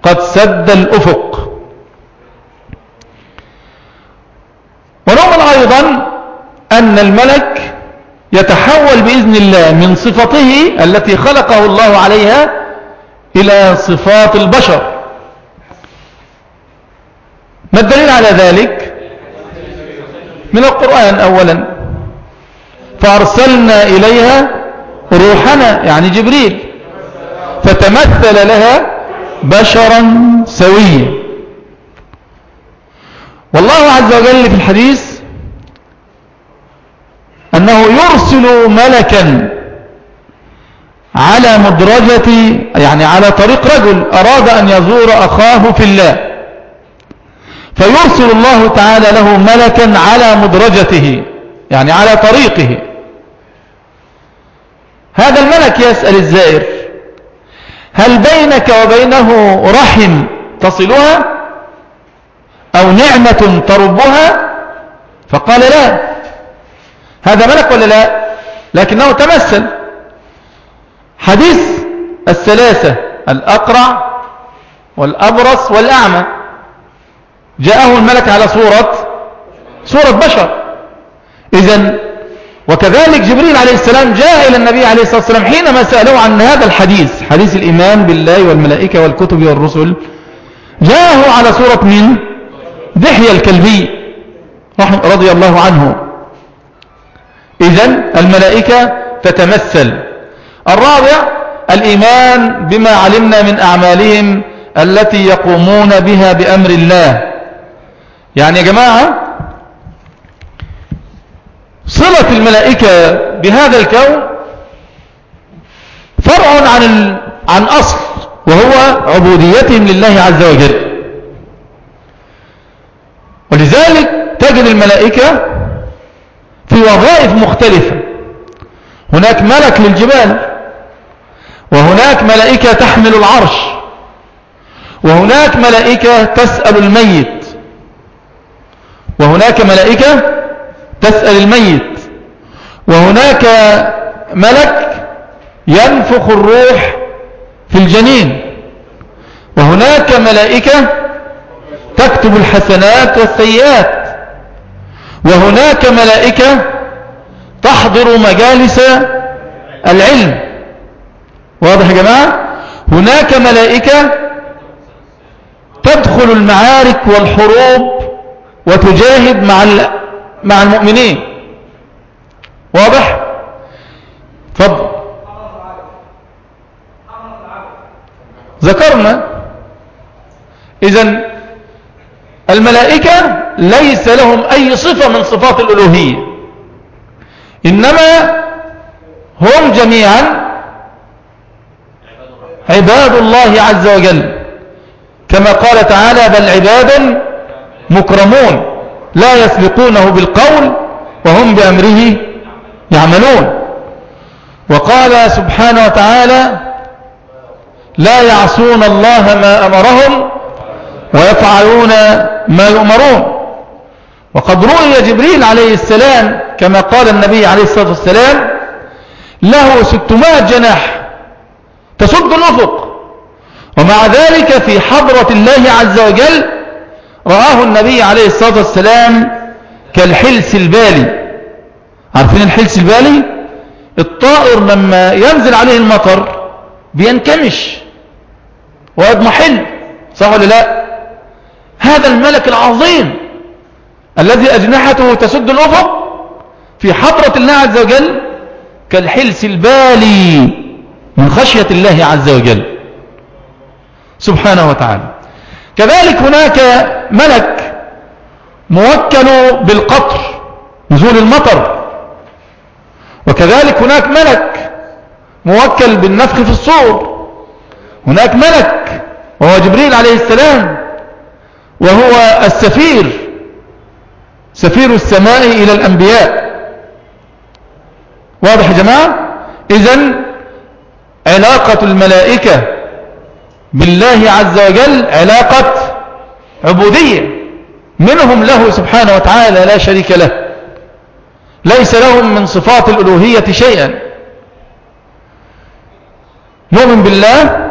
قد سد الأفق. ونؤمن أيضا أن الملك يتحول بإذن الله من صفته التي خلقه الله عليها إلى صفات البشر. ما الدليل على ذلك؟ من القرآن أولا. فأرسلنا إليها روحنا يعني جبريل. فتمثل لها بشرا سويا. والله عز وجل في الحديث أنه يرسل ملكا على مدرجة يعني على طريق رجل أراد أن يزور أخاه في الله. فيرسل الله تعالى له ملكا على مدرجته يعني على طريقه. هذا الملك يسأل الزائر هل بينك وبينه رحم تصلها أو نعمة تربها؟ فقال لا. هذا ملك ولا لا؟ لكنه تمثل حديث الثلاثة الأقرع والأبرص والأعمى. جاءه الملك على صورة صورة بشر. إذن وكذلك جبريل عليه السلام جاء إلى النبي عليه الصلاة والسلام حينما سألوه عن هذا الحديث حديث الإيمان بالله والملائكة والكتب والرسل جاءه على صورة من دحية الكلبي رضي الله عنه. إذن الملائكة تتمثل الرابع الإيمان بما علمنا من أعمالهم التي يقومون بها بأمر الله يعني يا جماعة صلة الملائكة بهذا الكون فرع عن. عن أصل وهو عبوديتهم لله عز وجل ولذلك تجد الملائكة في وظائف مختلفة. هناك ملك للجبال وهناك ملائكة تحمل العرش وهناك ملائكة تسأل الميت وهناك ملائكة تسأل الميت وهناك ملك ينفخ الروح في الجنين وهناك ملائكة تكتب الحسنات والسيئات. وهناك ملائكة تحضر مجالس العلم. واضح يا جماعة؟ هناك ملائكة تدخل المعارك والحروب وتجاهد مع مع المؤمنين. واضح؟ تفضل ذكرنا اذا الملائكة ليس لهم أي صفة من صفات الألوهية. إنما هم جميعا عباد الله عز وجل. كما قال تعالى بل عباد مكرمون لا يسبقونه بالقول وهم بأمره يعملون. وقال سبحانه وتعالى لا يعصون الله ما أمرهم ويفعلون ما يؤمرون. وقد رؤي جبريل عليه السلام كما قال النبي عليه الصلاة والسلام له ستمائة جناح تسد الأفق. ومع ذلك في حضرة الله عز وجل رآه النبي عليه الصلاة والسلام كالحلس البالي. عارفين الحلس البالي؟ الطائر لما ينزل عليه المطر بينكمش ويضمحل صح ولا لا؟ هذا الملك العظيم الذي أجنحته تسد الأفق في حضرة الله عز وجل كالحلس البالي من خشية الله عز وجل. سبحانه وتعالى. كذلك هناك ملك موكل بالقطر نزول المطر. وكذلك هناك ملك موكل بالنفخ في الصور. هناك ملك وهو جبريل عليه السلام. وهو السفير سفير السماء إلى الأنبياء. واضح يا جماعة؟ إذن علاقة الملائكة بالله عز وجل علاقة عبودية. منهم له سبحانه وتعالى لا شريك له. ليس لهم من صفات الألوهية شيئا. نؤمن بالله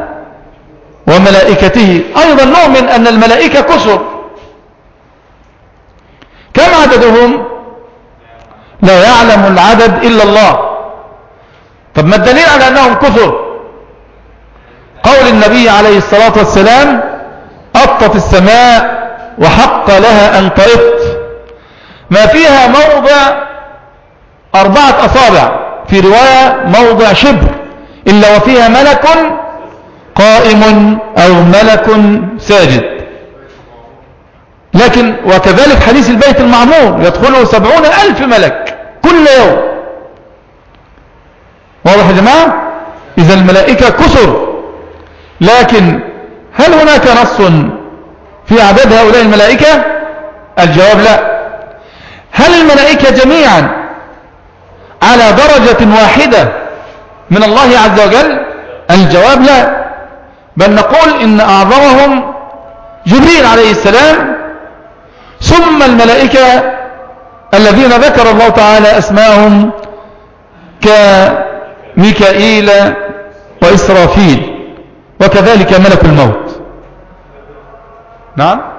وملائكته. أيضا نؤمن أن الملائكة كسر. كم عددهم؟ لا يعلم العدد إلا الله. طب ما الدليل على أنهم كثر قول النبي عليه الصلاة والسلام أطت السماء وحق لها أن ترط ما فيها موضع أربعة أصابع في رواية موضع شبر إلا وفيها ملك قائم أو ملك ساجد. لكن وكذلك حديث البيت المعمور يدخله سبعون ألف ملك كل يوم. واضح يا جماعة؟ إذا الملائكة كثر. لكن هل هناك نص في عدد هؤلاء الملائكة؟ الجواب لا. هل الملائكة جميعا على درجة واحدة من الله عز وجل؟ الجواب لا. بل نقول إن أعظمهم جبريل عليه السلام ثم الملائكة الذين ذكر الله تعالى أسماءهم كميكائيل وإسرافيل وكذلك ملك الموت. نعم؟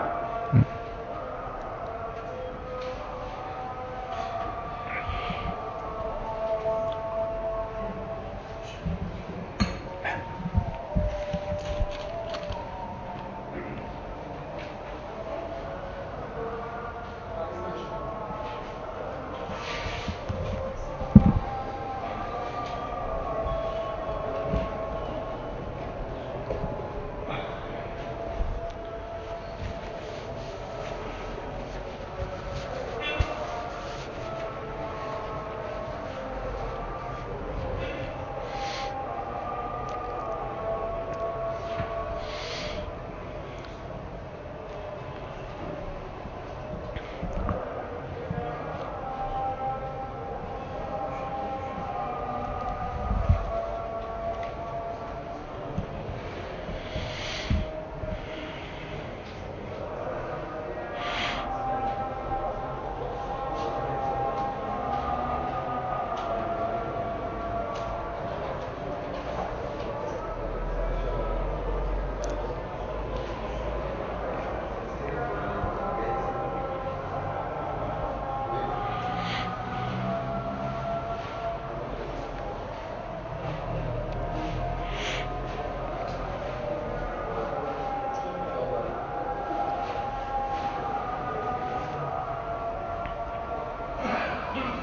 Yeah.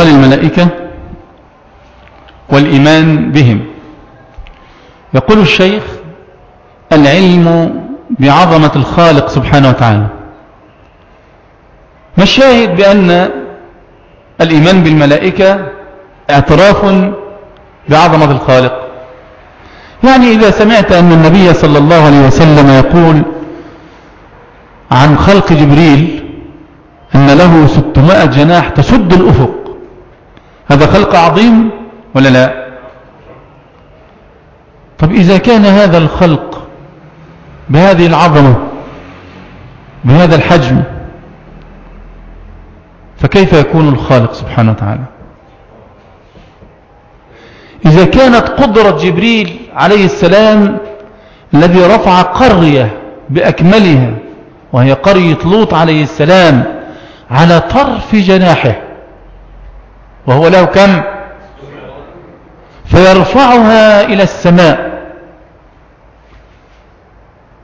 أحوال الملائكة والإيمان بهم. يقول الشيخ العلم بعظمة الخالق سبحانه وتعالى. ما الشاهد بأن الإيمان بالملائكة اعتراف بعظمة الخالق؟ يعني إذا سمعت أن النبي صلى الله عليه وسلم يقول عن خلق جبريل أن له ستمائة جناح تسد الأفق هذا خلق عظيم ولا لا؟ طب إذا كان هذا الخلق بهذه العظمة بهذا الحجم فكيف يكون الخالق سبحانه وتعالى؟ إذا كانت قدرة جبريل عليه السلام الذي رفع قرية بأكملها وهي قرية لوط عليه السلام على طرف جناحه وهو له كم؟ فيرفعها إلى السماء.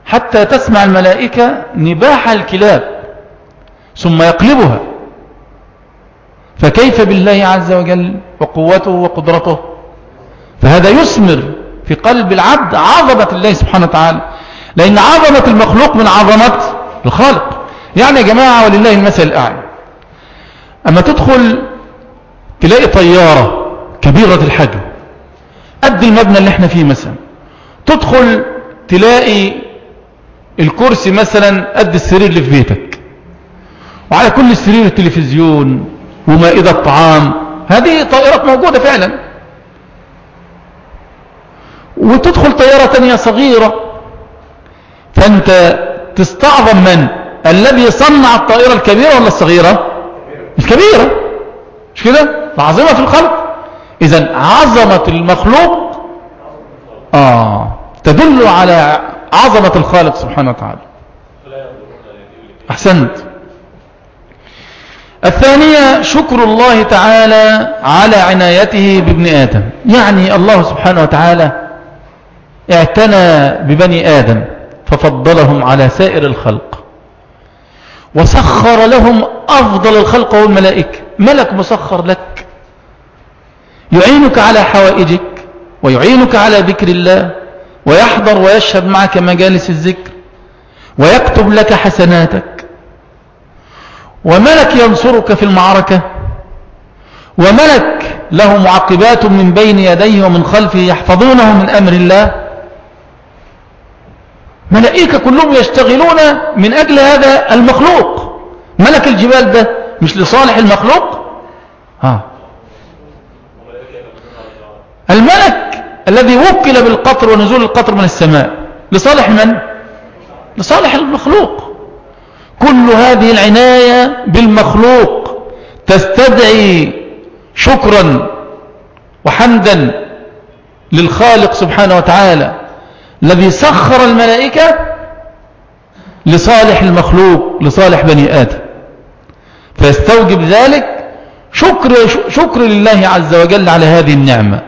حتى تسمع الملائكة نباح الكلاب ثم يقلبها. فكيف بالله عز وجل وقوته وقدرته؟ فهذا يثمر في قلب العبد عظمة الله سبحانه وتعالى. لأن عظمة المخلوق من عظمة الخالق. يعني يا جماعة ولله المثل الأعلى. أما تدخل تلاقي طيارة كبيرة الحجم قد المبنى اللي إحنا فيه مثلا. تدخل تلاقي الكرسي مثلا قد السرير اللي في بيتك. وعلى كل السرير التلفزيون ومائدة طعام هذه طائرات موجودة فعلا. وتدخل طيارة تانية صغيرة. فأنت تستعظم من؟ الذي صنع الطائرة الكبيرة ولا الصغيرة؟ الكبيرة. مش كده؟ العظيمة في الخلق. اذا عظمة المخلوق آه تدل على عظمة الخالق سبحانه وتعالى. أحسنت. الثانية شكر الله تعالى على عنايته بابن آدم. يعني الله سبحانه وتعالى اعتنى ببني آدم ففضلهم على سائر الخلق. وسخر لهم أفضل الخلق والملائكة. ملك مسخر لك. يعينك على حوائجك ويعينك على ذكر الله ويحضر ويشهد معك مجالس الذكر ويكتب لك حسناتك. وملك ينصرك في المعركة وملك له معقبات من بين يديه ومن خلفه يحفظونه من أمر الله. ملائكة كلهم يشتغلون من أجل هذا المخلوق. ملك الجبال ده مش لصالح المخلوق؟ ها الملك الذي وكل بالقطر ونزول القطر من السماء. لصالح من؟ لصالح المخلوق. كل هذه العناية بالمخلوق تستدعي شكرا وحمدا للخالق سبحانه وتعالى الذي سخر الملائكة لصالح المخلوق لصالح بني آدم. فيستوجب ذلك شكر, شكر لله عز وجل على هذه النعمة.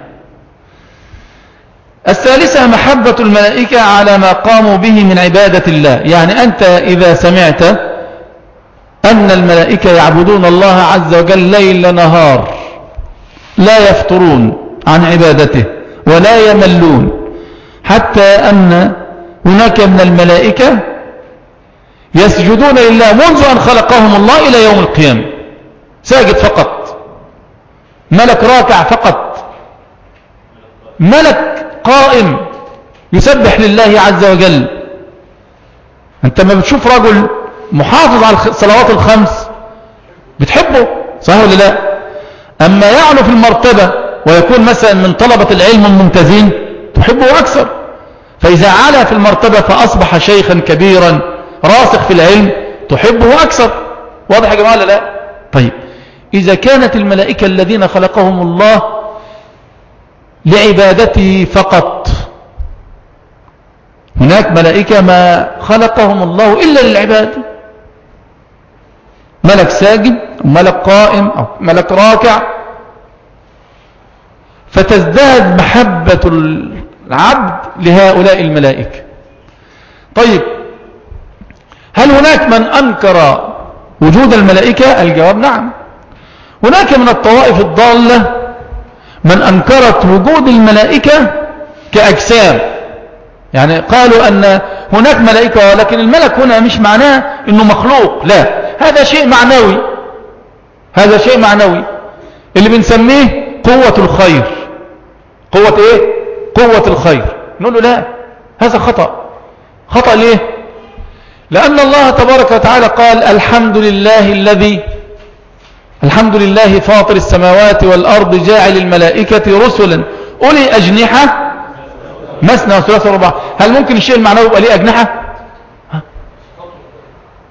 الثالثة محبة الملائكة على ما قاموا به من عبادة الله. يعني أنت إذا سمعت أن الملائكة يعبدون الله عز وجل ليل نهار لا يفطرون عن عبادته ولا يملون حتى أن هناك من الملائكة يسجدون لله منذ أن خلقهم الله إلى يوم القيامة. ساجد فقط. ملك راكع فقط. ملك قائم يسبح لله عز وجل. أنت ما بتشوف رجل محافظ على الصلوات الخمس بتحبه صحيح ولا لا؟ أما يعلو في المرتبة ويكون مثلا من طلبة العلم الممتازين تحبه أكثر. فإذا علا في المرتبة فأصبح شيخا كبيرا راسخ في العلم تحبه أكثر. واضح يا جماعة لا؟ طيب إذا كانت الملائكة الذين خلقهم الله لعبادته فقط. هناك ملائكة ما خلقهم الله إلا للعباد. ملك ساجد وملك قائم أو ملك راكع. فتزداد محبة العبد لهؤلاء الملائكة. طيب هل هناك من أنكر وجود الملائكة؟ الجواب نعم. هناك من الطوائف الضالة من أنكرت وجود الملائكة كأجسام. يعني قالوا أن هناك ملائكة ولكن الملك هنا مش معناه أنه مخلوق لا. هذا شيء معنوي. هذا شيء معنوي. اللي بنسميه قوة الخير. قوة إيه؟ قوة الخير. نقول له لا هذا خطأ. خطأ ليه؟ لأن الله تبارك وتعالى قال الحمد لله الذي الحمد لله فاطر السماوات والأرض جاعل الملائكة رسلا. أولي أجنحة؟ مثنى وثلاث ورباع هل ممكن الشيء المعنوي يبقى ليه أجنحة؟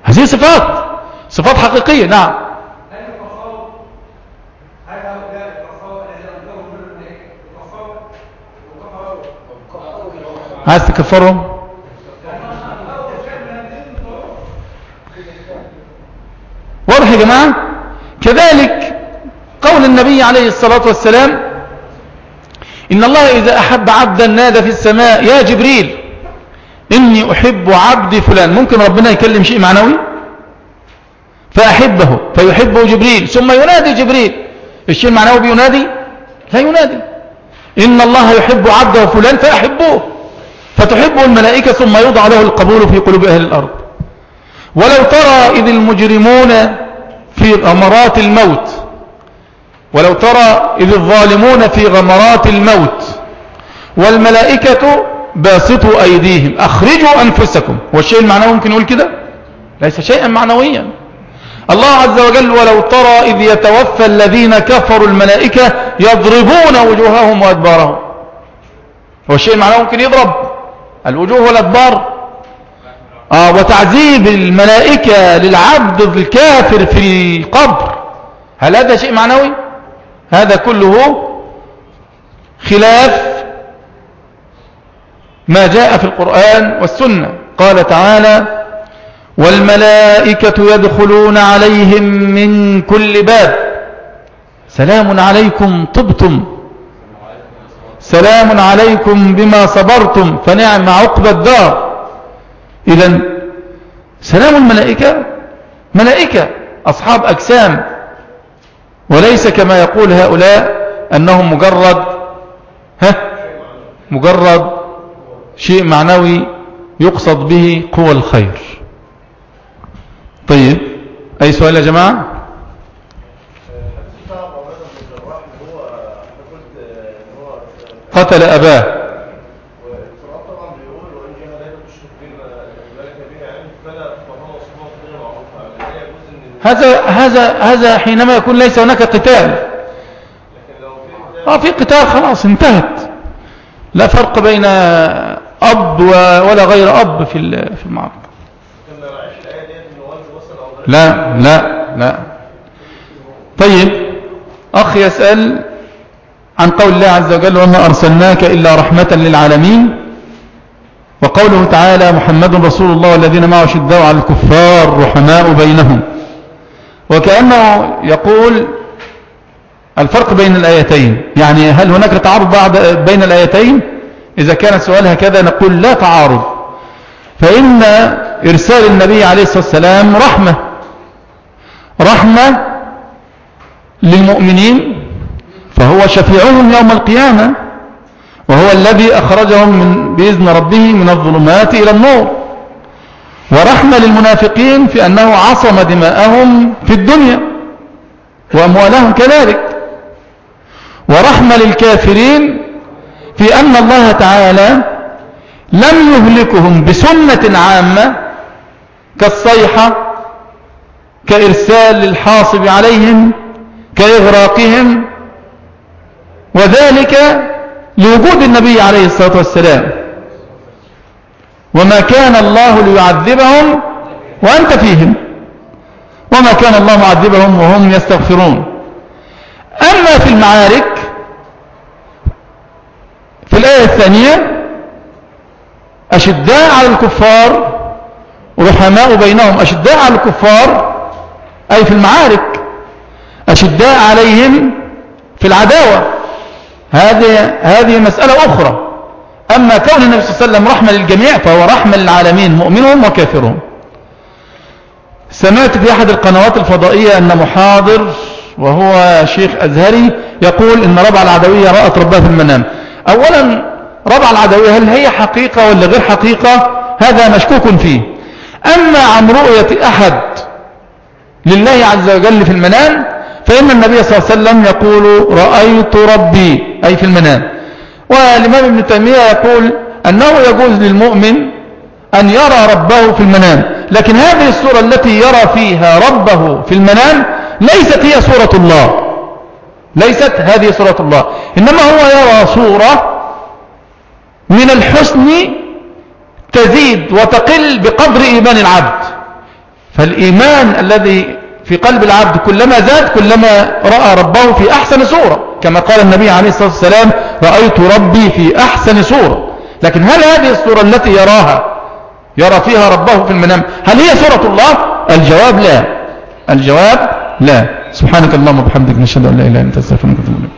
هذه صفات. صفات حقيقية نعم. عايز تكفرهم؟ واضح يا جماعة؟ كذلك قول النبي عليه الصلاة والسلام إن الله إذا أحب عبدا نادى في السماء يا جبريل إني أحب عبدي فلان. ممكن ربنا يكلم شيء معنوي؟ فأحبه فيحبه جبريل. ثم ينادي جبريل. الشيء المعنوي بينادي؟ لا ينادي. إن الله يحب عبده فلان فأحبوه. فتحبه الملائكة ثم يوضع له القبول في قلوب أهل الأرض. ولو ترى إذ المجرمون في غمرات الموت. ولو ترى إذ الظالمون في غمرات الموت. والملائكة باسطوا أيديهم. أخرجوا أنفسكم. والشيء المعنوي ممكن يقول كده؟ ليس شيئا معنويا. الله عز وجل ولو ترى إذ يتوفى الذين كفروا الملائكة يضربون وجوههم وأدبارهم. والشيء المعنوي ممكن يضرب. الوجوه والأدبار. آه وتعذيب الملائكة للعبد الكافر في القبر. هل هذا شيء معنوي؟ هذا كله خلاف ما جاء في القرآن والسنة. قال تعالى والملائكة يدخلون عليهم من كل باب. سلام عليكم طبتم. سلام عليكم بما صبرتم. فنعم عقب الدار. إذا سلام الملائكة. ملائكة أصحاب أجسام. وليس كما يقول هؤلاء أنهم مجرد ها؟ مجرد شيء معنوي يقصد به قوى الخير. طيب أي سؤال يا جماعة؟ قتل أباه. هذا هذا هذا حينما يكون ليس هناك قتال. آه في قتال خلاص انتهت. لا فرق بين أب ولا غير أب في في المعركة. لا لا لا. طيب أخ يسأل عن قول الله عز وجل وما أرسلناك إلا رحمة للعالمين وقوله تعالى محمد رسول الله والذين معه شدوا على الكفار رحماء بينهم. وكأنه يقول الفرق بين الآيتين. يعني هل هناك تعارض بعد بين الآيتين؟ إذا كان السؤال هكذا نقول لا تعارض. فإن إرسال النبي عليه الصلاة والسلام رحمة. رحمة للمؤمنين فهو شفيعهم يوم القيامة وهو الذي أخرجهم من بإذن ربه من الظلمات إلى النور. ورحمة للمنافقين في أنه عصم دماءهم في الدنيا وأموالهم كذلك. ورحمة للكافرين في أن الله تعالى لم يهلكهم بسنة عامة كالصيحة كإرسال الحاصب عليهم كإغراقهم وذلك لوجود النبي عليه الصلاة والسلام. وما كان الله ليعذبهم وأنت فيهم. وما كان الله معذبهم وهم يستغفرون. أما في المعارك في الآية الثانية أشداء على الكفار رحماء بينهم أشداء على الكفار أي في المعارك أشداء عليهم في العداوة. هذه هذه مسألة أخرى. أما كون النبي صلى الله عليه وسلم رحمة للجميع فهو رحمة للعالمين مؤمنهم وكافرهم. سمعت في أحد القنوات الفضائية أن محاضر وهو شيخ أزهري يقول إن ربع العدوية رأت ربها في المنام. أولا ربع العدوية هل هي حقيقة ولا غير حقيقة؟ هذا مشكوك فيه. أما عن رؤية أحد لله عز وجل في المنام فإن النبي صلى الله عليه وسلم يقول رأيت ربي أي في المنام. والإمام ابن تيمية يقول أنه يجوز للمؤمن أن يرى ربه في المنام لكن هذه الصورة التي يرى فيها ربه في المنام ليست هي صورة الله. ليست هذه صورة الله إنما هو يرى صورة من الحسن تزيد وتقل بقدر إيمان العبد. فالإيمان الذي في قلب العبد كلما زاد كلما رأى ربه في أحسن صورة. كما قال النبي عليه الصلاة والسلام رأيت ربي في أحسن صورة. لكن هل هذه الصورة التي يراها يرى فيها ربه في المنام هل هي صورة الله؟ الجواب لا. الجواب لا. سبحانك اللهم وبحمدك نشهد أن لا إله إلا أنت أستغفرك ونتوب إليك.